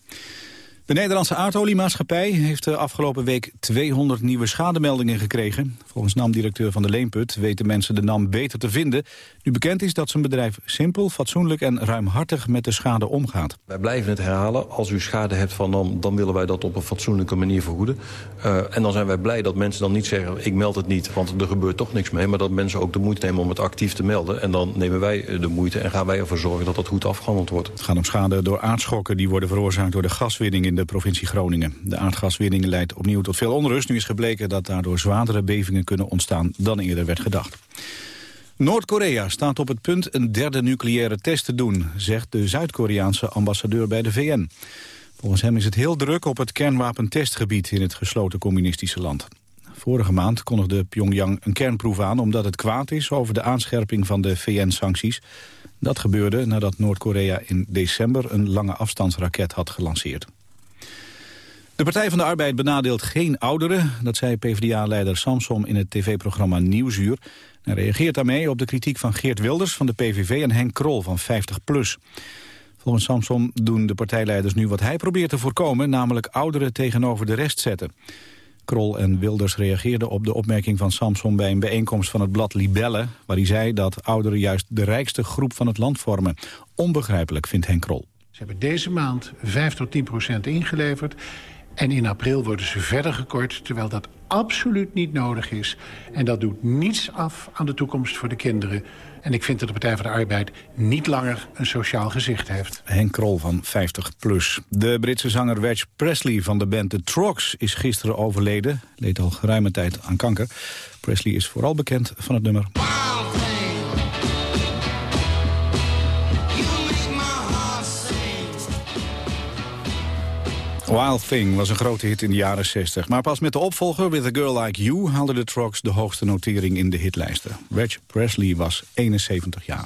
De Nederlandse aardoliemaatschappij heeft de afgelopen week 200 nieuwe schademeldingen gekregen. Volgens NAM-directeur van de Leenput weten mensen de NAM beter te vinden. Nu bekend is dat zijn bedrijf simpel, fatsoenlijk en ruimhartig met de schade omgaat. Wij blijven het herhalen. Als u schade hebt van NAM, dan willen wij dat op een fatsoenlijke manier vergoeden. Uh, en dan zijn wij blij dat mensen dan niet zeggen, ik meld het niet, want er gebeurt toch niks mee. Maar dat mensen ook de moeite nemen om het actief te melden. En dan nemen wij de moeite en gaan wij ervoor zorgen dat dat goed afgehandeld wordt. Het gaat om schade door aardschokken die worden veroorzaakt door de gaswinning in de provincie Groningen. De aardgaswinning leidt opnieuw tot veel onrust. Nu is gebleken dat daardoor zwaardere bevingen kunnen ontstaan dan eerder werd gedacht. Noord-Korea staat op het punt een derde nucleaire test te doen, zegt de Zuid-Koreaanse ambassadeur bij de VN. Volgens hem is het heel druk op het kernwapentestgebied in het gesloten communistische land. Vorige maand kondigde Pyongyang een kernproef aan omdat het kwaad is over de aanscherping van de VN-sancties. Dat gebeurde nadat Noord-Korea in december een lange afstandsraket had gelanceerd. De Partij van de Arbeid benadeelt geen ouderen. Dat zei PvdA-leider Samsom in het tv-programma Nieuwsuur. Hij reageert daarmee op de kritiek van Geert Wilders van de PVV... en Henk Krol van 50PLUS. Volgens Samsom doen de partijleiders nu wat hij probeert te voorkomen... namelijk ouderen tegenover de rest zetten. Krol en Wilders reageerden op de opmerking van Samson bij een bijeenkomst van het blad Libelle... waar hij zei dat ouderen juist de rijkste groep van het land vormen. Onbegrijpelijk, vindt Henk Krol. Ze hebben deze maand 5 tot 10 procent ingeleverd... En in april worden ze verder gekort, terwijl dat absoluut niet nodig is. En dat doet niets af aan de toekomst voor de kinderen. En ik vind dat de Partij van de Arbeid niet langer een sociaal gezicht heeft. Henk Krol van 50 plus. De Britse zanger Wedge Presley van de band The Trogs is gisteren overleden. Leed al geruime tijd aan kanker. Presley is vooral bekend van het nummer... Wild Thing was een grote hit in de jaren 60. Maar pas met de opvolger With a Girl Like You haalde de Trucks de hoogste notering in de hitlijsten. Reg Presley was 71 jaar.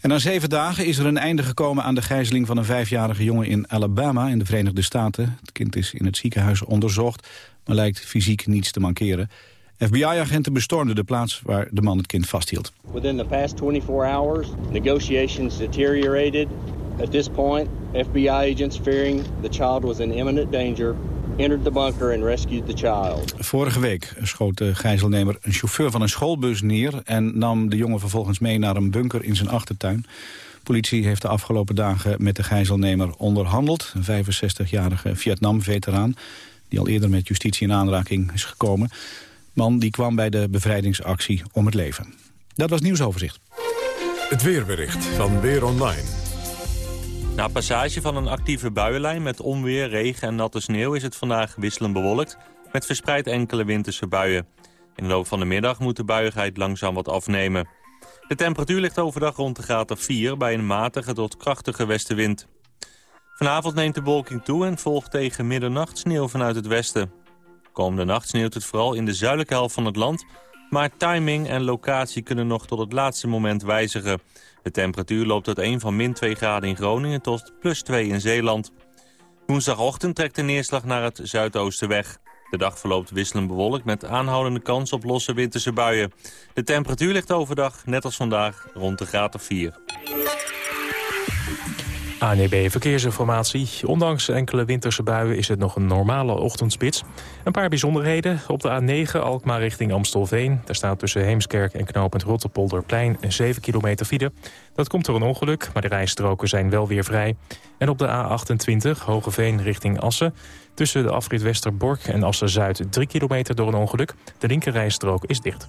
En na zeven dagen is er een einde gekomen aan de gijzeling van een vijfjarige jongen in Alabama in de Verenigde Staten. Het kind is in het ziekenhuis onderzocht, maar lijkt fysiek niets te mankeren. FBI-agenten bestormden de plaats waar de man het kind vasthield. Within the past 24 hours, negotiations deteriorated At this point, FBI agents fearing the child was in imminent danger entered the bunker and rescued the child. Vorige week schoot de gijzelnemer een chauffeur van een schoolbus neer... en nam de jongen vervolgens mee naar een bunker in zijn achtertuin. Politie heeft de afgelopen dagen met de gijzelnemer onderhandeld. Een 65-jarige Vietnam-veteraan die al eerder met justitie in aanraking is gekomen. Man die kwam bij de bevrijdingsactie om het leven. Dat was nieuwsoverzicht. Het weerbericht van Weer Online. Na passage van een actieve buienlijn met onweer, regen en natte sneeuw... is het vandaag wisselend bewolkt, met verspreid enkele winterse buien. In de loop van de middag moet de buiigheid langzaam wat afnemen. De temperatuur ligt overdag rond de graad of 4... bij een matige tot krachtige westenwind. Vanavond neemt de wolking toe en volgt tegen middernacht sneeuw vanuit het westen. Komende nacht sneeuwt het vooral in de zuidelijke helft van het land... maar timing en locatie kunnen nog tot het laatste moment wijzigen... De temperatuur loopt uit 1 van min 2 graden in Groningen tot plus 2 in Zeeland. Woensdagochtend trekt de neerslag naar het zuidoosten weg. De dag verloopt wisselend bewolkt met aanhoudende kans op losse winterse buien. De temperatuur ligt overdag, net als vandaag, rond de graad of 4. ANEB Verkeersinformatie. Ondanks enkele winterse buien is het nog een normale ochtendspits. Een paar bijzonderheden. Op de A9 Alkmaar richting Amstelveen. Daar staat tussen Heemskerk en knooppunt Rotterpolderplein 7 kilometer file. Dat komt door een ongeluk, maar de rijstroken zijn wel weer vrij. En op de A28 Hogeveen richting Assen. Tussen de afrit Westerbork en Assen-Zuid 3 kilometer door een ongeluk. De linkerrijstrook is dicht.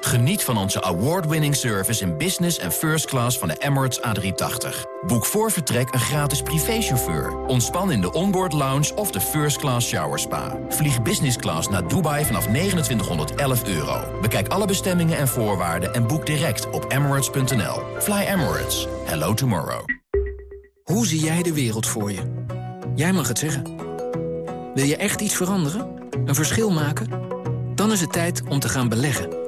Geniet van onze award-winning service in business en first class van de Emirates A380. Boek voor vertrek een gratis privéchauffeur. Ontspan in de onboard lounge of de first class shower spa. Vlieg business class naar Dubai vanaf 2911 euro. Bekijk alle bestemmingen en voorwaarden en boek direct op emirates.nl. Fly Emirates. Hello tomorrow. Hoe zie jij de wereld voor je? Jij mag het zeggen. Wil je echt iets veranderen? Een verschil maken? Dan is het tijd om te gaan beleggen.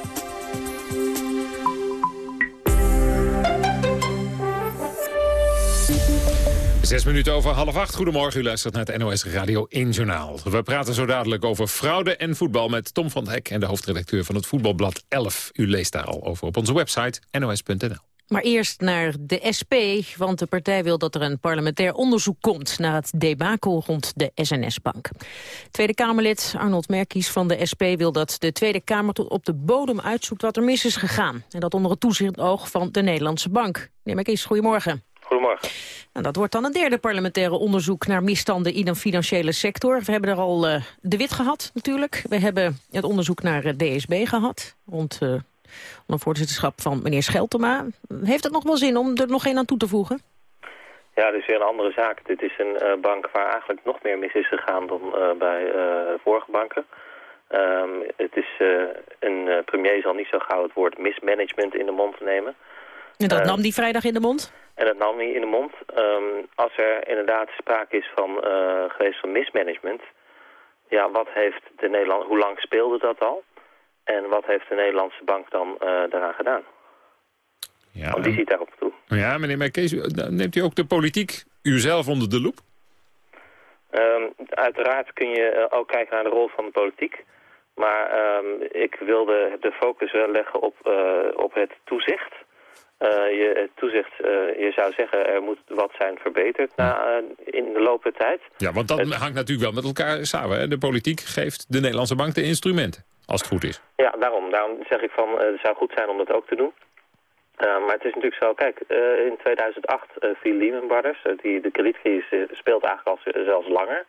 Zes minuten over half acht. Goedemorgen, u luistert naar het NOS Radio 1 Journaal. We praten zo dadelijk over fraude en voetbal met Tom van Hek... en de hoofdredacteur van het Voetbalblad 11. U leest daar al over op onze website nos.nl. Maar eerst naar de SP, want de partij wil dat er een parlementair onderzoek komt... naar het debakel rond de SNS-bank. Tweede Kamerlid Arnold Merkies van de SP wil dat de Tweede Kamer... tot op de bodem uitzoekt wat er mis is gegaan. En dat onder het toezicht oog van de Nederlandse Bank. Meneer Merkies, goedemorgen. Goedemorgen. Nou, dat wordt dan een derde parlementaire onderzoek naar misstanden in de financiële sector. We hebben er al uh, de Wit gehad natuurlijk. We hebben het onderzoek naar uh, DSB gehad, rond uh, onder voorzitterschap van meneer Scheltema. Heeft het nog wel zin om er nog één aan toe te voegen? Ja, dit is weer een andere zaak. Dit is een bank waar eigenlijk nog meer mis is gegaan dan bij vorige banken. Um, het is, een premier zal niet zo gauw het woord mismanagement in de mond nemen. En dat nam die vrijdag in de mond? En dat nam hij in de mond. Um, als er inderdaad sprake is van, uh, geweest van mismanagement... ja, wat heeft de Nederland, hoe lang speelde dat al? En wat heeft de Nederlandse bank dan uh, daaraan gedaan? Ja, Want die ziet daarop toe. Ja, meneer Merkees, neemt u ook de politiek uzelf onder de loep? Um, uiteraard kun je uh, ook kijken naar de rol van de politiek. Maar um, ik wilde de focus wel leggen op, op het toezicht... Uh, je, het toezicht, uh, je zou zeggen, er moet wat zijn verbeterd na, in de loop der tijd. Ja, want dat het... hangt natuurlijk wel met elkaar samen. Hè? De politiek geeft de Nederlandse bank de instrumenten, als het goed is. Ja, daarom. Daarom zeg ik van, het zou goed zijn om dat ook te doen. maar het is natuurlijk zo, kijk, in 2008 viel Lehman Brothers. die, de kredietcrisis speelt eigenlijk al zelfs langer.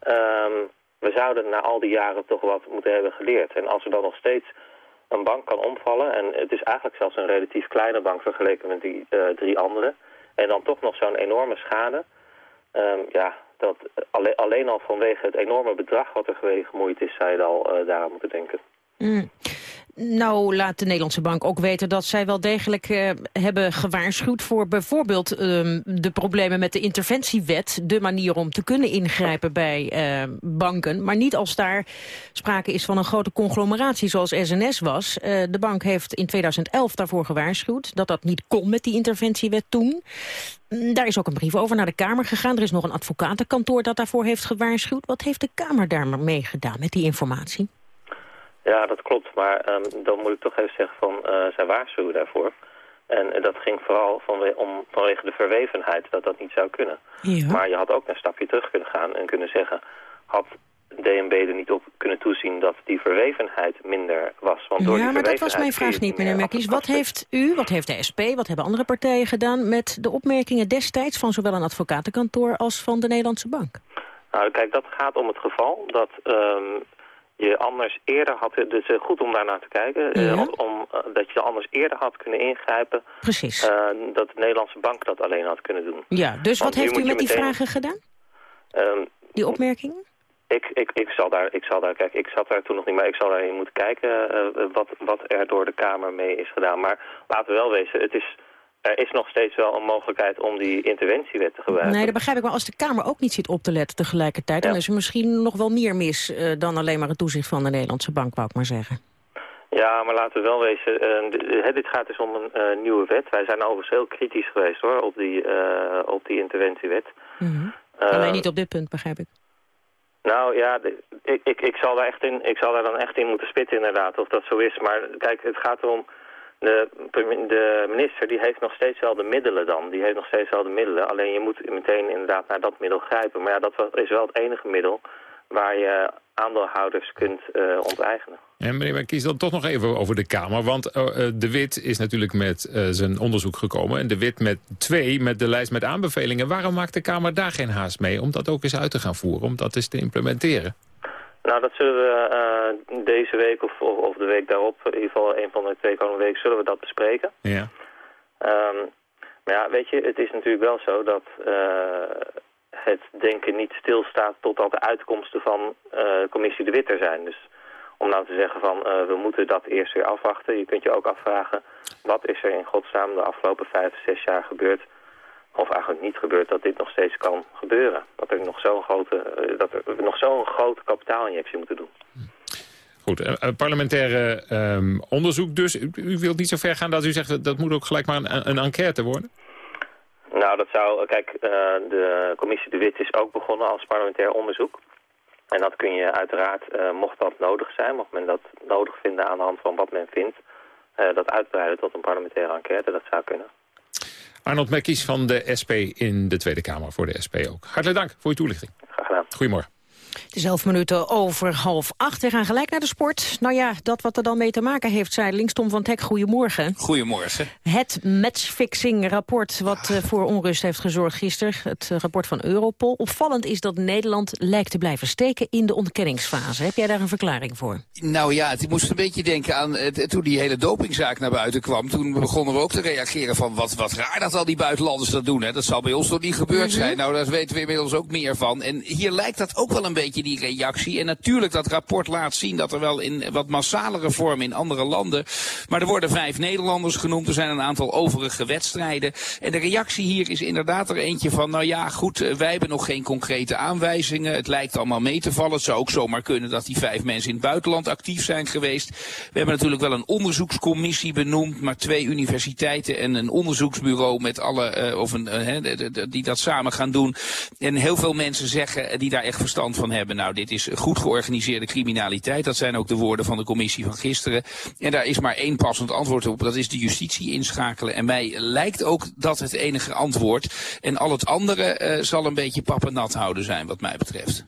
Ehm, we zouden na al die jaren toch wat moeten hebben geleerd. En als we dan nog steeds een bank kan omvallen. En het is eigenlijk zelfs een relatief kleine bank vergeleken met die uh, drie andere. En dan toch nog zo'n enorme schade. Um, ja, dat alleen, alleen al vanwege het enorme bedrag wat er gemoeid is, zou je al uh, daaraan moeten denken. Mm. Nou laat de Nederlandse bank ook weten dat zij wel degelijk uh, hebben gewaarschuwd voor bijvoorbeeld um, de problemen met de interventiewet. De manier om te kunnen ingrijpen bij uh, banken. Maar niet als daar sprake is van een grote conglomeratie zoals SNS was. Uh, de bank heeft in 2011 daarvoor gewaarschuwd dat dat niet kon met die interventiewet toen. Daar is ook een brief over naar de Kamer gegaan. Er is nog een advocatenkantoor dat daarvoor heeft gewaarschuwd. Wat heeft de Kamer daarmee gedaan met die informatie? Ja, dat klopt. Maar um, dan moet ik toch even zeggen van, uh, zij waarschuwen daarvoor. En uh, dat ging vooral vanwe om, vanwege de verwevenheid dat dat niet zou kunnen. Ja. Maar je had ook een stapje terug kunnen gaan en kunnen zeggen... had DNB er niet op kunnen toezien dat die verwevenheid minder was. Want door ja, die maar dat was mijn vraag niet, meneer Merkies. Wat heeft u, wat heeft de SP, wat hebben andere partijen gedaan... met de opmerkingen destijds van zowel een advocatenkantoor als van de Nederlandse Bank? Nou, kijk, dat gaat om het geval dat... Um, je anders eerder had... Dus uh, goed om daar naar te kijken. Ja. Uh, om, uh, dat je anders eerder had kunnen ingrijpen. Precies. dat de Nederlandse bank dat alleen had kunnen doen. Ja, dus Want wat heeft u met die vragen gedaan? Um, die opmerkingen? Ik, ik, ik, zal daar, ik zal daar, kijk, ik zat daar toen nog niet, maar ik zal daarin moeten kijken wat, wat er door de Kamer mee is gedaan. Maar laten we wel wezen, het is, er is nog steeds wel een mogelijkheid om die interventiewet te gebruiken. Nee, dat begrijp ik. Maar als de Kamer ook niet zit op te letten tegelijkertijd... dan is er misschien nog wel meer mis uh, dan alleen maar het toezicht van de Nederlandse bank, wou ik maar zeggen. Ja, maar laten we wel wezen, uh, dit gaat dus om een uh, nieuwe wet. Wij zijn overigens heel kritisch geweest hoor, op die, op die interventiewet. Mm -hmm. Alleen niet op dit punt, begrijp ik. Nou ja, ik, ik, ik, zal daar echt in, ik zal daar dan echt in moeten spitten inderdaad, of dat zo is. Maar kijk, het gaat erom, de, de minister die heeft nog steeds wel de middelen dan. Die heeft nog steeds wel de middelen, alleen je moet meteen inderdaad naar dat middel grijpen. Maar ja, dat is wel het enige middel waar je aandeelhouders kunt uh, onteigenen. En meneer kies dan toch nog even over de Kamer. Want uh, de Wit is natuurlijk met zijn onderzoek gekomen. En de Wit met twee, met de lijst met aanbevelingen. Waarom maakt de Kamer daar geen haast mee om dat ook eens uit te gaan voeren? Om dat eens te implementeren? Nou, dat zullen we deze week of, of, of, de week daarop, in ieder geval een van de twee komende weken, zullen we dat bespreken. Ja. Um, maar ja, weet je, het is natuurlijk wel zo dat het denken niet stilstaat totdat de uitkomsten van uh, commissie de Wit er zijn. Dus om nou te zeggen van we moeten dat eerst weer afwachten. Je kunt je ook afvragen wat is er in godsnaam de afgelopen vijf, zes jaar gebeurd. Of eigenlijk niet gebeurd dat dit nog steeds kan gebeuren. Dat er nog zo'n grote, uh, dat er nog zo'n grote kapitaalinjectie moeten doen. Goed, een parlementaire um, onderzoek dus. U, u, wilt niet zo ver gaan dat u zegt dat moet ook gelijk maar een, een enquête worden? Nou, dat zou... Kijk, uh, de commissie De Wit is ook begonnen als parlementair onderzoek. En dat kun je uiteraard, uh, mocht dat nodig zijn, mocht men dat nodig vinden aan de hand van wat men vindt, uh, dat uitbreiden tot een parlementaire enquête, dat zou kunnen. Arnold Mekkies van de SP in de Tweede Kamer, voor de SP ook. Hartelijk dank voor uw toelichting. Graag gedaan. Goedemorgen. Het is elf minuten over half acht. We gaan gelijk naar de sport. Nou ja, dat wat er dan mee te maken heeft, zei Linkstom van Tek. Goedemorgen. Goedemorgen. Het matchfixing-rapport wat uh, voor onrust heeft gezorgd gisteren. Het uh, rapport van Europol. Opvallend is dat Nederland lijkt te blijven steken in de ontkenningsfase. Heb jij daar een verklaring voor? Nou ja, ik moest een beetje denken aan uh, toen die hele dopingzaak naar buiten kwam. Toen begonnen we ook te reageren van wat, wat raar dat al die buitenlanders dat doen. Hè. Dat zal bij ons toch niet gebeurd mm -hmm. zijn. Nou, daar weten we inmiddels ook meer van. En hier lijkt dat ook wel een beetje die reactie. En natuurlijk, dat rapport laat zien dat er wel in wat massalere vorm in andere landen. Maar er worden vijf Nederlanders genoemd. Er zijn een aantal overige wedstrijden. En de reactie hier is inderdaad er eentje van, nou ja, goed, wij hebben nog geen concrete aanwijzingen. Het lijkt allemaal mee te vallen. Het zou ook zomaar kunnen dat die vijf mensen in het buitenland actief zijn geweest. We hebben natuurlijk wel een onderzoekscommissie benoemd, maar twee universiteiten en een onderzoeksbureau met alle, uh, of een, uh, die dat samen gaan doen. En heel veel mensen zeggen die daar echt verstand van hebben. Nou, dit is goed georganiseerde criminaliteit. Dat zijn ook de woorden van de commissie van gisteren. En daar is maar één passend antwoord op. Dat is de justitie inschakelen. En mij lijkt ook dat het enige antwoord. En al het andere uh, zal een beetje pappenat houden zijn wat mij betreft.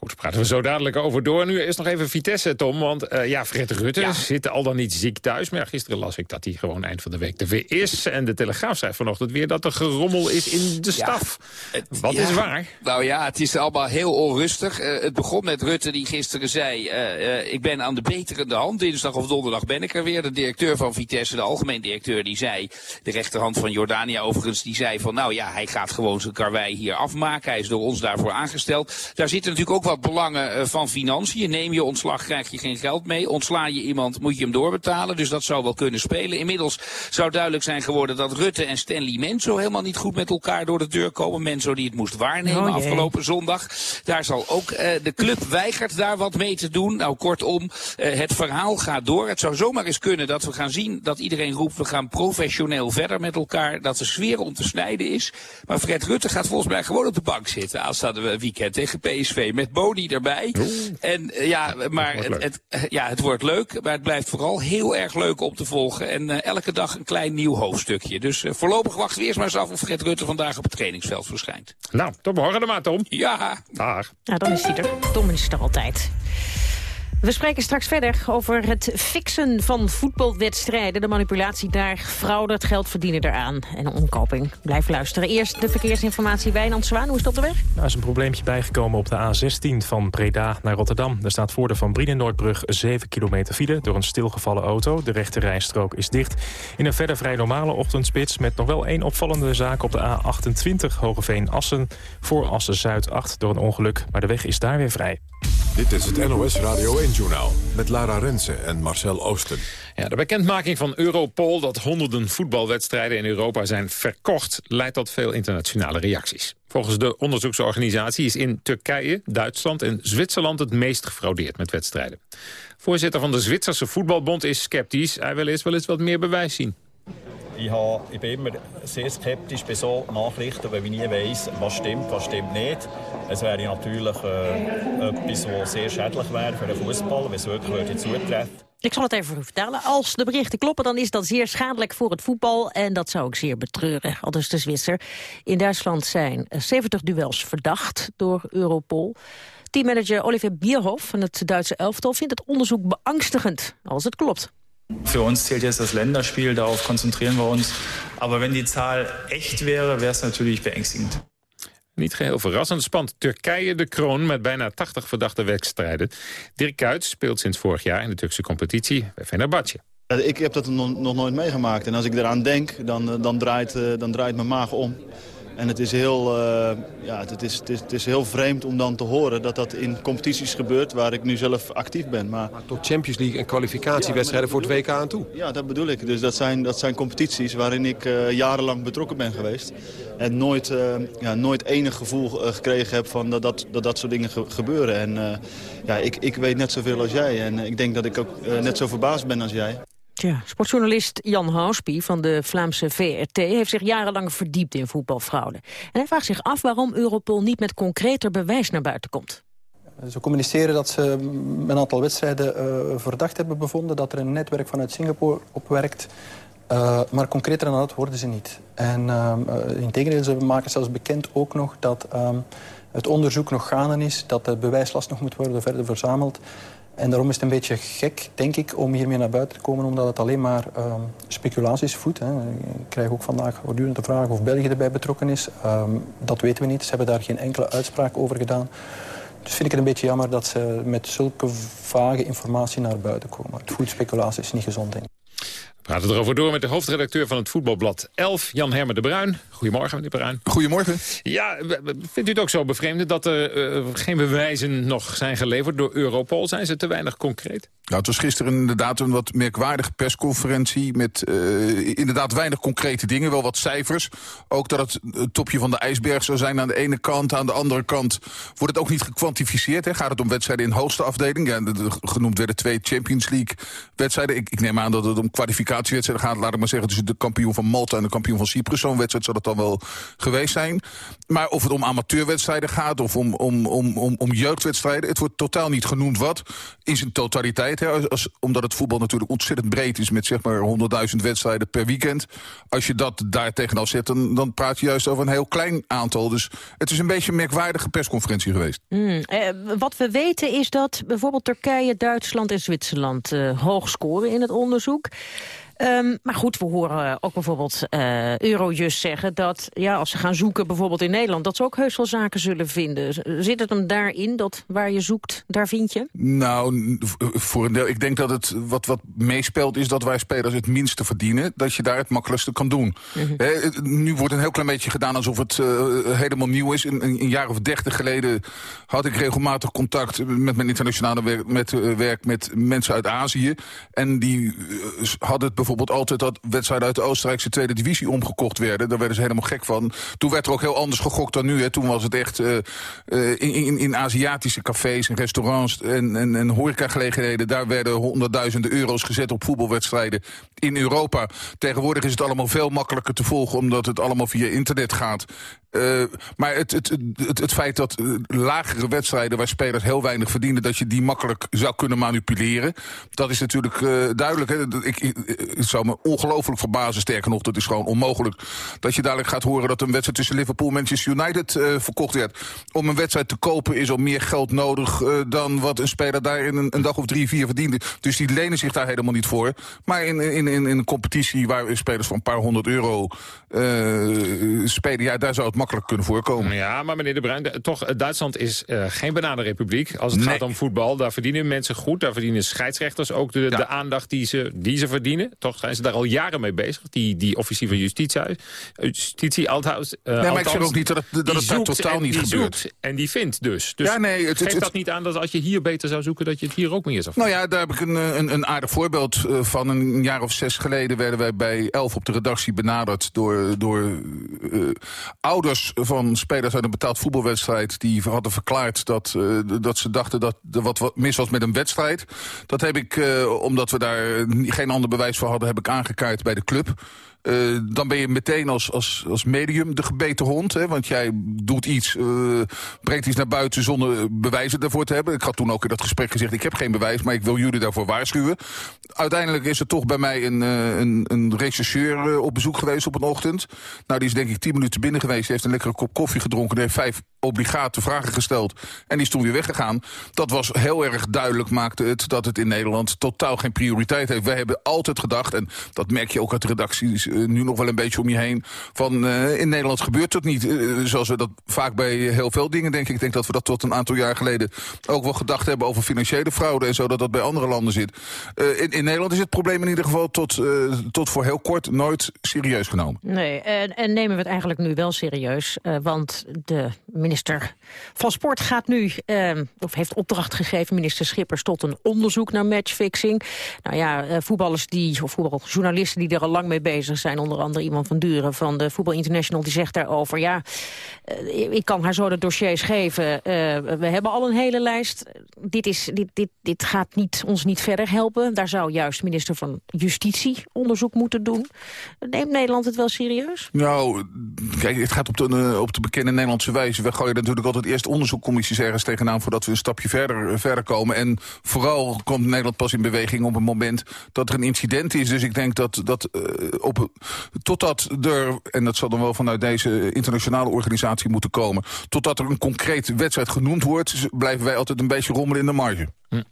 Goed, praten we zo dadelijk over door. Nu eerst nog even Vitesse, Tom. Want uh, ja, Fred Rutte ja. zit al dan niet ziek thuis. Maar ja, gisteren las ik dat hij gewoon eind van de week er weer is. En de Telegraaf zei vanochtend weer dat er gerommel is in de staf. Ja, het, Wat is waar? Nou ja, het is allemaal heel onrustig. Uh, het begon met Rutte die gisteren zei... Uh, ik ben aan de beterende hand. Dinsdag of donderdag ben ik er weer. De directeur van Vitesse, de algemeen directeur, die zei... De rechterhand van Jordania overigens, die zei van... Nou ja, hij gaat gewoon zijn karwei hier afmaken. Hij is door ons daarvoor aangesteld. Daar zitten natuurlijk ook wat belangen van financiën. Neem je ontslag, krijg je geen geld mee. Ontsla je iemand, moet je hem doorbetalen. Dus dat zou wel kunnen spelen. Inmiddels zou duidelijk zijn geworden dat Rutte en Stanley Menzo helemaal niet goed met elkaar door de deur komen. Menzo die het moest waarnemen oh afgelopen zondag. Daar zal ook uh, de club weigert daar wat mee te doen. Nou, kortom, uh, het verhaal gaat door. Het zou zomaar eens kunnen dat we gaan zien dat iedereen roept... we gaan professioneel verder met elkaar, dat de sfeer om te snijden is. Maar Fred Rutte gaat volgens mij gewoon op de bank zitten... aanstaande weekend tegen PSV met Boni erbij. Oeh. En uh, ja, maar het, het, ja, het wordt leuk, maar het blijft vooral heel erg leuk om te volgen. En uh, elke dag een klein nieuw hoofdstukje. Dus uh, voorlopig wachten we eerst maar eens af of Fred Rutte vandaag op het trainingsveld verschijnt. Nou, tot morgen dan maar, Tom. Ja. Dag. Nou, dan is hij er. Tom is er altijd. We spreken straks verder over het fixen van voetbalwedstrijden. De manipulatie daar, fraude, het geld verdienen eraan en omkoping. Blijf luisteren. Eerst de verkeersinformatie. Wijnand Zwaan, hoe is het op de weg? Er is een probleempje bijgekomen op de A16 van Breda naar Rotterdam. Er staat voor de Van Brienen-Noordbrug 7 kilometer file... door een stilgevallen auto. De rechte rijstrook is dicht. In een verder vrij normale ochtendspits... met nog wel één opvallende zaak op de A28 Hogeveen-Assen... voor Assen-Zuid 8 door een ongeluk. Maar de weg is daar weer vrij. Dit is het NOS Radio 1-journaal met Lara Rensen en Marcel Oosten. Ja, de bekendmaking van Europol dat honderden voetbalwedstrijden in Europa zijn verkocht... leidt tot veel internationale reacties. Volgens de onderzoeksorganisatie is in Turkije, Duitsland en Zwitserland... het meest gefraudeerd met wedstrijden. Voorzitter van de Zwitserse voetbalbond is sceptisch. Hij wil eens wel eens wat meer bewijs zien. Ich, habe, ich bin immer sehr skeptisch bei so Nachrichten, weil ich nie weiss, was stimmt, was stimmt nicht. Es wäre natürlich äh, etwas, was sehr schädlich wäre für den Fußball, wenn es Ik zal het even vertellen. Als de berichten kloppen, dan is dat zeer schadelijk voor het voetbal. En dat zou ik zeer betreuren, al dus de Zwitser. In Duitsland zijn 70 duels verdacht door Europol. Teammanager Oliver Bierhoff van het Duitse elftal vindt het onderzoek beangstigend, als het klopt. Für uns zählt jetzt das Länderspiel, darauf konzentrieren wir uns. Aber wenn die Zahl echt wäre, wäre es natürlich beängstigend. Niet geheel verrassend spant Turkije de kroon met bijna 80 verdachte wedstrijden. Dirk Kuyt speelt sinds vorig jaar in de Turkse competitie bij Fenerbahce. Ik heb dat nog, nooit meegemaakt. En als ik eraan denk, dan, dan, draait, dan draait mijn maag om. En het is, heel, uh, ja, het, is, het, is, het is heel vreemd om dan te horen dat dat in competities gebeurt waar ik nu zelf actief ben. Maar, maar tot Champions League en kwalificatiewedstrijden ja, voor het WK aan toe. Ja, dat bedoel ik. Dus dat zijn, dat zijn competities waarin ik uh, jarenlang betrokken ben geweest. En nooit, uh, ja, nooit enig gevoel gekregen heb van dat dat, dat, dat soort dingen ge gebeuren. En ja, ik, ik weet net zoveel als jij. En ik denk dat ik ook net zo verbaasd ben als jij. Tja, sportjournalist Jan Houspie van de Vlaamse VRT... heeft zich jarenlang verdiept in voetbalfraude. En hij vraagt zich af waarom Europol niet met concreter bewijs naar buiten komt. Ze communiceren dat ze een aantal wedstrijden uh, verdacht hebben bevonden... dat er een netwerk vanuit Singapore opwerkt. Uh, maar concreter dan dat worden ze niet. En uh, in tegendeel, ze maken zelfs bekend ook nog dat het onderzoek nog gaande is... dat de bewijslast nog moet worden verder verzameld... En daarom is het een beetje gek, denk ik, om hiermee naar buiten te komen... omdat het alleen maar um, speculaties voedt. Hè. Ik krijg ook vandaag voortdurend de vraag of België erbij betrokken is. Um, dat weten we niet. Ze hebben daar geen enkele uitspraak over gedaan. Dus vind ik het een beetje jammer dat ze met zulke vage informatie naar buiten komen. Het voedt speculaties, niet gezond, denk ik. We praten erover door met de hoofdredacteur van het voetbalblad 11, Jan Hermer de Bruin. Goedemorgen, meneer Bruin. Goedemorgen. Ja, vindt u het ook zo bevreemdend dat er uh, geen bewijzen nog zijn geleverd door Europol? Zijn ze te weinig concreet? Ja, het was gisteren inderdaad een wat merkwaardige persconferentie... met uh, inderdaad weinig concrete dingen, wel wat cijfers. Ook dat het, het topje van de ijsberg zou zijn aan de ene kant. Aan de andere kant wordt het ook niet gekwantificeerd. Hè. Gaat het om wedstrijden in hoogste afdeling? Genoemd werden twee Champions League wedstrijden. Ik, ik neem aan dat het om kwalificatiewedstrijden gaat. Laat ik maar zeggen tussen de kampioen van Malta en de kampioen van Cyprus. Zo'n wedstrijd zou dat dan wel geweest zijn. Maar of het om amateurwedstrijden gaat of om, om, om, om, om jeugdwedstrijden... het wordt totaal niet genoemd wat in zijn totaliteit omdat het voetbal natuurlijk ontzettend breed is... met zeg maar 100.000 wedstrijden per weekend. Als je dat daar tegenal zet, dan, dan praat je juist over een heel klein aantal. Dus het is een beetje een merkwaardige persconferentie geweest. Mm, eh, wat we weten is dat bijvoorbeeld Turkije, Duitsland en Zwitserland... Uh, hoog scoren in het onderzoek. Um, maar goed, we horen ook bijvoorbeeld uh, Eurojust zeggen dat ja, als ze gaan zoeken bijvoorbeeld in Nederland... dat ze ook heus wel zaken zullen vinden. Zit het hem daarin, dat waar je zoekt, daar vind je? Nou, voor een deel, ik denk dat het wat, wat meespeelt is dat wij spelers het minste verdienen. Dat je daar het makkelijkste kan doen. Mm -hmm. nu wordt een heel klein beetje gedaan alsof het uh, helemaal nieuw is. Een, een, jaar of dertig geleden had ik regelmatig contact met mijn internationale werk met, uh, werk met mensen uit Azië. En die hadden het bijvoorbeeld altijd dat wedstrijden uit de Oostenrijkse tweede divisie omgekocht werden. Daar werden ze helemaal gek van. Toen werd er ook heel anders gegokt dan nu. Hè. Toen was het echt uh, uh, in, in, in Aziatische cafés en restaurants en, en, en horecagelegenheden. Daar werden honderdduizenden euro's gezet op voetbalwedstrijden in Europa. Tegenwoordig is het allemaal veel makkelijker te volgen omdat het allemaal via internet gaat. Uh, maar het, het, het, het, feit dat lagere wedstrijden waar spelers heel weinig verdienen... dat je die makkelijk zou kunnen manipuleren, dat is natuurlijk duidelijk. Hè? Ik, het zou me ongelooflijk verbazen, sterker nog, dat is gewoon onmogelijk... dat je dadelijk gaat horen dat een wedstrijd tussen Liverpool en Manchester United uh, verkocht werd. Om een wedstrijd te kopen is al meer geld nodig uh, dan wat een speler daar in een, een, dag of drie, vier verdiende. Dus die lenen zich daar helemaal niet voor. Maar in, in, in, in een competitie waar spelers van een paar honderd euro uh, spelen... ja, daar zou het makkelijk kunnen voorkomen. Ja, maar meneer De Bruin, toch, Duitsland is geen bananenrepubliek. Als het gaat om voetbal, daar verdienen mensen goed. Daar verdienen scheidsrechters ook de, ja. de aandacht die ze, die ze verdienen. Toch zijn ze daar al jaren mee bezig. Die, die officier van justitie, justitie Althaus. Uh, nee, maar ik zeg ook niet dat het, dat het daar totaal niet gebeurt. En die vindt dus. dus ja, nee, het, geeft het, dat niet aan dat als je hier beter zou zoeken... dat je het hier ook meer zou Nou ja, daar heb ik een, een, een aardig voorbeeld van. Een jaar of zes geleden werden wij bij Elf op de redactie benaderd... door, door uh, ouders van spelers uit een betaald voetbalwedstrijd... die hadden verklaard dat, uh, dat ze dachten dat er wat, wat mis was met een wedstrijd. Dat heb ik, omdat we daar geen ander bewijs voor hadden... heb ik aangekaart bij de club. Uh, dan ben je meteen als, als, als medium de gebeten hond. Hè? Want jij doet iets, uh, brengt iets naar buiten zonder bewijzen daarvoor te hebben. Ik had toen ook in dat gesprek gezegd, ik heb geen bewijs, maar ik wil jullie daarvoor waarschuwen. Uiteindelijk is er toch bij mij een, uh, een, een rechercheur op bezoek geweest op een ochtend. Nou, die is denk ik tien minuten binnen geweest. Heeft een lekkere kop koffie gedronken. Die heeft vijf obligate vragen gesteld. En die is toen weer weggegaan. Dat was heel erg duidelijk, maakte het dat het in Nederland totaal geen prioriteit heeft. Wij hebben altijd gedacht, en dat merk je ook uit de redacties nu nog wel een beetje om je heen. Van uh, in Nederland gebeurt dat niet. Uh, zoals we dat vaak bij heel veel dingen denken. Ik denk dat we dat tot een aantal jaar geleden ook wel gedacht hebben over financiële fraude en zo. Dat dat bij andere landen zit. In, in, Nederland is het probleem in ieder geval tot, tot voor heel kort nooit serieus genomen. Nee, en, en nemen we het eigenlijk nu wel serieus. want de minister van Sport gaat nu, of heeft opdracht gegeven, minister Schippers, tot een onderzoek naar matchfixing. Nou ja, voetballers die, of voetbaljournalisten die er al lang mee bezig zijn, onder andere iemand van Duren van de Voetbal International, die zegt daarover, ja, uh, ik kan haar zo de dossiers geven. Uh, we hebben al een hele lijst. Dit, is, dit, dit, dit gaat niet, ons niet verder helpen. Daar zou juist minister van Justitie onderzoek moeten doen. Neemt Nederland het wel serieus? Nou, kijk, het gaat op de, op de bekende Nederlandse wijze. We gooien natuurlijk altijd eerst onderzoekcommissies ergens tegenaan voordat we een stapje verder, verder komen. En vooral komt Nederland pas in beweging op het moment dat er een incident is. Dus ik denk dat, dat op totdat er, en dat zal dan wel vanuit deze internationale organisatie moeten komen... totdat er een concreet wedstrijd genoemd wordt... blijven wij altijd een beetje rommelen in de marge. Hm.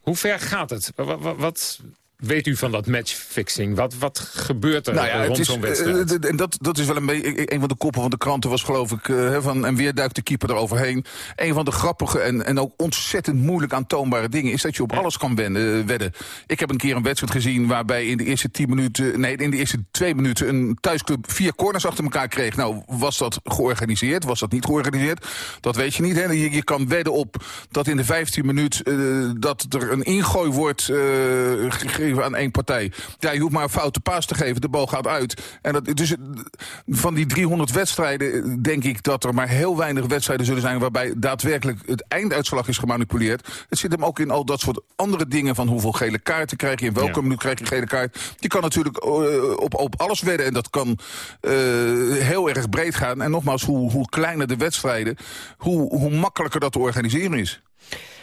Hoe ver gaat het? Wat, weet u van dat matchfixing? Wat, wat gebeurt er nou ja, rond zo'n wedstrijd? Uh, en dat, dat is wel een beetje... Een van de koppen van de kranten was geloof ik... Uh, van, en weer duikt de keeper eroverheen. Een van de grappige en, en ook ontzettend moeilijk aantoonbare dingen... is dat je op ja. alles kan wedden, wedden. Ik heb een keer een wedstrijd gezien waarbij in de eerste tien minuten... nee, in de eerste twee minuten een thuisclub vier corners achter elkaar kreeg. Nou, was dat georganiseerd? Was dat niet georganiseerd? Dat weet je niet. Hè? Je, je kan wedden op dat in de vijftien minuut... Uh, dat er een ingooi wordt aan één partij. Ja, je hoeft maar een foute paas te geven, de bal gaat uit. En dat, dus van die 300 wedstrijden denk ik dat er maar heel weinig wedstrijden zullen zijn... waarbij daadwerkelijk het einduitslag is gemanipuleerd. Het zit hem ook in al dat soort andere dingen van hoeveel gele kaarten krijg je... in welke ja. minuut krijg je gele kaart. Je kan natuurlijk uh, op, op alles wedden en dat kan uh, heel erg breed gaan. En nogmaals, hoe, hoe kleiner de wedstrijden, hoe, hoe makkelijker dat te organiseren is.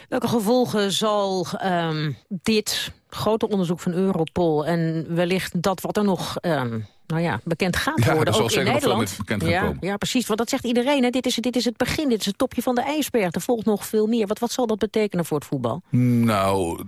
Welke gevolgen zal um, dit grote onderzoek van Europol en wellicht dat wat er nog um, nou ja, bekend gaat ja, worden, ook in Nederland. Bekend ja, ja, precies. Want dat zegt iedereen. Hè. Dit, is, dit is het begin, dit is het topje van de ijsberg. Er volgt nog veel meer. Wat, wat zal dat betekenen voor het voetbal? Nou,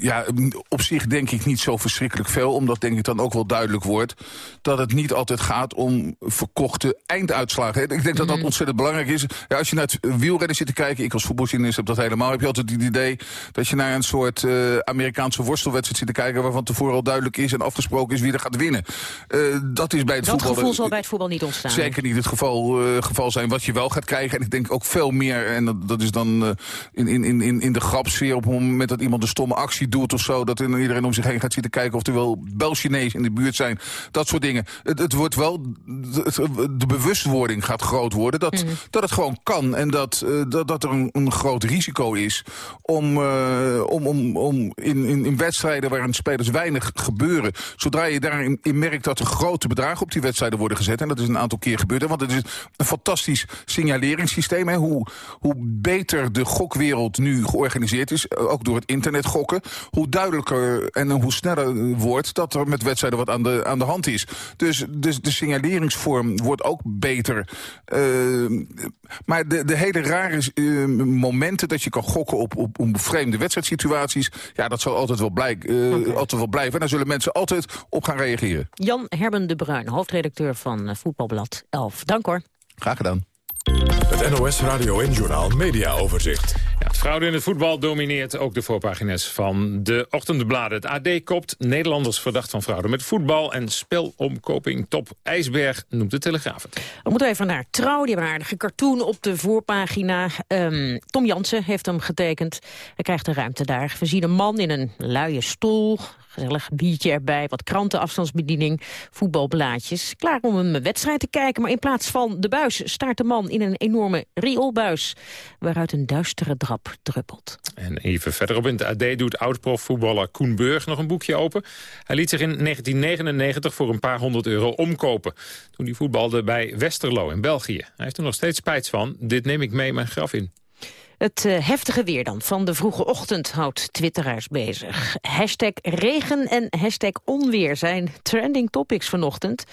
ja, op zich denk ik niet zo verschrikkelijk veel. Omdat denk ik dan ook wel duidelijk wordt... dat het niet altijd gaat om verkochte einduitslagen. Ik denk dat dat ontzettend belangrijk is. Ja, als je naar het wielrennen zit te kijken... ik als voetbaljournalist heb dat helemaal... heb je altijd het idee dat je naar een soort uh, Amerikaanse worstelwedstrijd zit te kijken... waarvan tevoren al duidelijk is en afgesproken is wie er gaat winnen. Uh, dat is bij het dat voetbal... gevoel zal bij het voetbal niet ontstaan. Zeker niet het geval, uh, geval zijn wat je wel gaat krijgen. En ik denk ook veel meer, en dat, dat is dan in, in, in, in de grapsfeer... op het moment dat iemand een stomme actie doet of zo... dat iedereen om zich heen gaat zitten kijken of er wel Bel-Chinees in de buurt zijn. Dat soort dingen. Het, het wordt wel... De, de, bewustwording gaat groot worden. Dat, mm. dat het gewoon kan. En dat, uh, dat, dat er een, een, groot risico is om, uh, om, om, om in, in, in wedstrijden waarin spelers weinig gebeuren... zodra je daarin in merkt dat er grote bedragen op die wedstrijden worden gezet. En dat is een aantal keer gebeurd. Want het is een fantastisch signaleringssysteem. Hè. Hoe, hoe beter de gokwereld nu georganiseerd is, ook door het internet gokken... hoe duidelijker en hoe sneller wordt dat er met wedstrijden wat aan de, aan de hand is. Dus, dus de signaleringsvorm wordt ook beter. Uh, maar de, de hele rare uh, momenten dat je kan gokken op, op, op vreemde wedstrijdsituaties... ja, dat zal altijd wel, blijk, uh, okay. altijd wel blijven. En daar zullen mensen altijd op gaan reageren. Jan Herben de Bruin, hoofdredacteur van Voetbalblad 11. Dank hoor. Graag gedaan. Het NOS Radio en Journal Media Overzicht. Ja, het fraude in het voetbal domineert ook de voorpagina's van de ochtendbladen. Het AD kopt Nederlanders verdacht van fraude met voetbal... en spelomkoping top ijsberg noemt de Telegraaf het. We moeten even naar Trouw, die hebben een aardige cartoon op de voorpagina. Um, Tom Jansen heeft hem getekend. Hij krijgt de ruimte daar. We zien een man in een luie stoel, gezellig biertje erbij, wat krantenafstandsbediening, voetbalblaadjes. Klaar om een wedstrijd te kijken, maar in plaats van de buis staart de man in een enorme rioolbuis, waaruit een duistere druppelt. En even verderop in het AD doet oud-profvoetballer Koen Burg nog een boekje open. Hij liet zich in 1999 voor een paar honderd euro omkopen. Toen hij voetbalde bij Westerlo in België. Hij heeft er nog steeds spijt van. Dit neem ik mee mijn graf in. Het uh, heftige weer dan van de vroege ochtend houdt twitteraars bezig. Hashtag regen en hashtag onweer zijn trending topics vanochtend.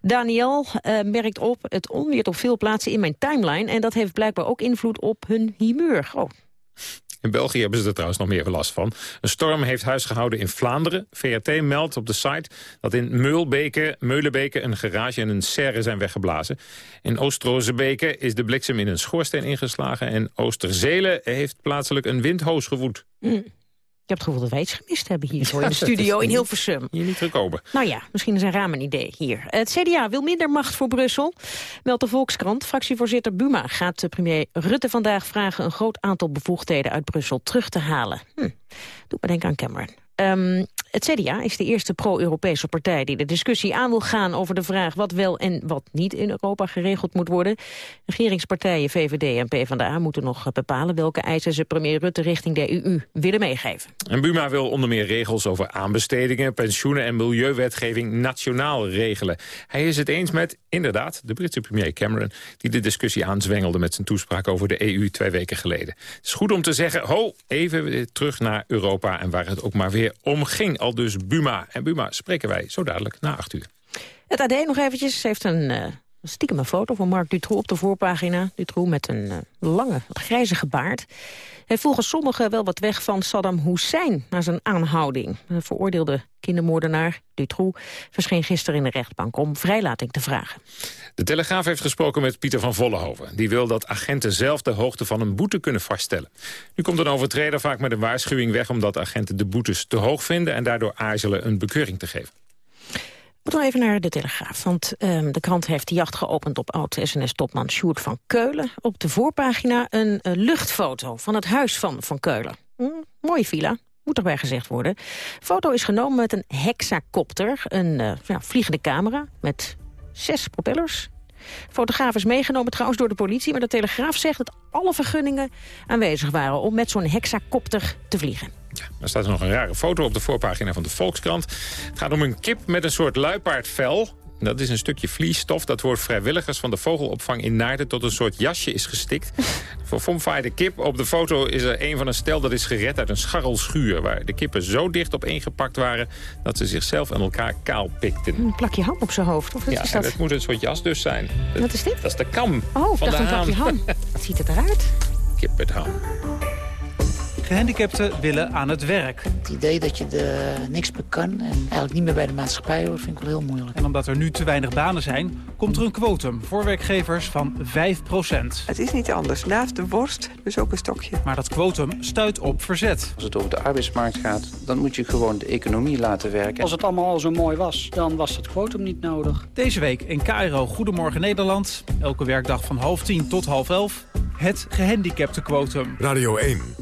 Daniel uh, merkt op, het onweert op veel plaatsen in mijn timeline... en dat heeft blijkbaar ook invloed op hun humeur. Oh. In België hebben ze er trouwens nog meer last van. Een storm heeft huis gehouden in Vlaanderen. VRT meldt op de site dat in Meulbeke, Meulenbeke een garage en een serre zijn weggeblazen. In Oostrozebeke is de bliksem in een schoorsteen ingeslagen. En Oosterzelen heeft plaatselijk een windhoos gewoed. Mm. Ik heb het gevoel dat wij iets gemist hebben hier zo in de studio in Hilversum. Hier niet gekomen. Nou ja, misschien is een raam een idee hier. Het CDA wil minder macht voor Brussel. Meldt de Volkskrant. Fractievoorzitter Buma gaat premier Rutte vandaag vragen... een groot aantal bevoegdheden uit Brussel terug te halen. Hm. Doe maar denken aan Cameron. Um, het CDA is de eerste pro-Europese partij die de discussie aan wil gaan over de vraag wat wel en wat niet in Europa geregeld moet worden. Regeringspartijen VVD en PvdA moeten nog bepalen welke eisen ze premier Rutte richting de EU willen meegeven. En Buma wil onder meer regels over aanbestedingen, pensioenen en milieuwetgeving nationaal regelen. Hij is het eens met, inderdaad, de Britse premier Cameron, die de discussie aanzwengelde met zijn toespraak over de EU twee weken geleden. Het is goed om te zeggen, ho, even terug naar Europa en waar het ook maar weer om ging al dus Buma. En Buma spreken wij zo dadelijk na acht uur. Het AD nog eventjes heeft een uh, stiekem een foto van Mark Dutroux op de voorpagina. Dutroux met een uh, lange, grijzige baard. Hij volgens sommigen wel wat weg van Saddam Hussein na zijn aanhouding. De veroordeelde kindermoordenaar Dutroux verscheen gisteren in de rechtbank om vrijlating te vragen. De Telegraaf heeft gesproken met Pieter van Vollenhoven. Die wil dat agenten zelf de hoogte van een boete kunnen vaststellen. Nu komt een overtreder vaak met een waarschuwing weg... omdat agenten de boetes te hoog vinden... en daardoor aarzelen een bekeuring te geven. Moeten we even naar de Telegraaf, want um, de krant heeft de jacht geopend op oud-SNS-topman Sjoerd van Keulen. Op de voorpagina een uh, luchtfoto van het huis van Van Keulen. Hm, mooie villa, moet erbij gezegd worden. foto is genomen met een hexacopter, een uh, ja, vliegende camera met zes propellers. Fotograaf is meegenomen trouwens door de politie... maar de Telegraaf zegt dat alle vergunningen aanwezig waren... om met zo'n hexacopter te vliegen. Ja, er staat nog een rare foto op de voorpagina van de Volkskrant. Het gaat om een kip met een soort luipaardvel. Dat is een stukje vliesstof dat wordt vrijwilligers van de vogelopvang in Naarden tot een soort jasje is gestikt. [LAUGHS] Voor Fomfai de kip op de foto is er een van een stel dat is gered uit een scharrelschuur. Waar de kippen zo dicht op gepakt waren dat ze zichzelf en elkaar kaal pikten. Een plakje ham op zijn hoofd, of ja, is dat? dat moet een soort jas dus zijn. Wat is dit? Dat is de kam oh, van dacht de een plakje ham. [LAUGHS] Wat ziet het eruit? Kip met ham. Gehandicapten willen aan het werk. Het idee dat je er niks meer kan en eigenlijk niet meer bij de maatschappij hoort, vind ik wel heel moeilijk. En omdat er nu te weinig banen zijn, komt er een quotum voor werkgevers van 5% Het is niet anders. Naast de worst, dus ook een stokje. Maar dat quotum stuit op verzet. Als het over de arbeidsmarkt gaat, dan moet je gewoon de economie laten werken. Als het allemaal al zo mooi was, dan was dat quotum niet nodig. Deze week in KRO Goedemorgen Nederland. Elke werkdag van half tien tot half elf. Het gehandicapte quotum. Radio 1.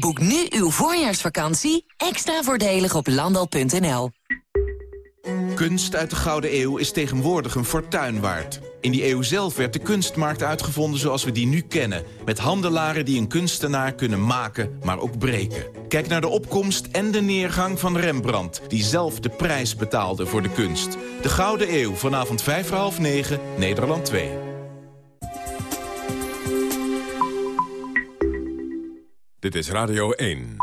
Boek nu uw voorjaarsvakantie extra voordelig op landal.nl. Kunst uit de Gouden Eeuw is tegenwoordig een fortuin waard. In die eeuw zelf werd de kunstmarkt uitgevonden zoals we die nu kennen. Met handelaren die een kunstenaar kunnen maken, maar ook breken. Kijk naar de opkomst en de neergang van Rembrandt... die zelf de prijs betaalde voor de kunst. De Gouden Eeuw, vanavond 5 voor half 9, Nederland 2. Dit is Radio 1.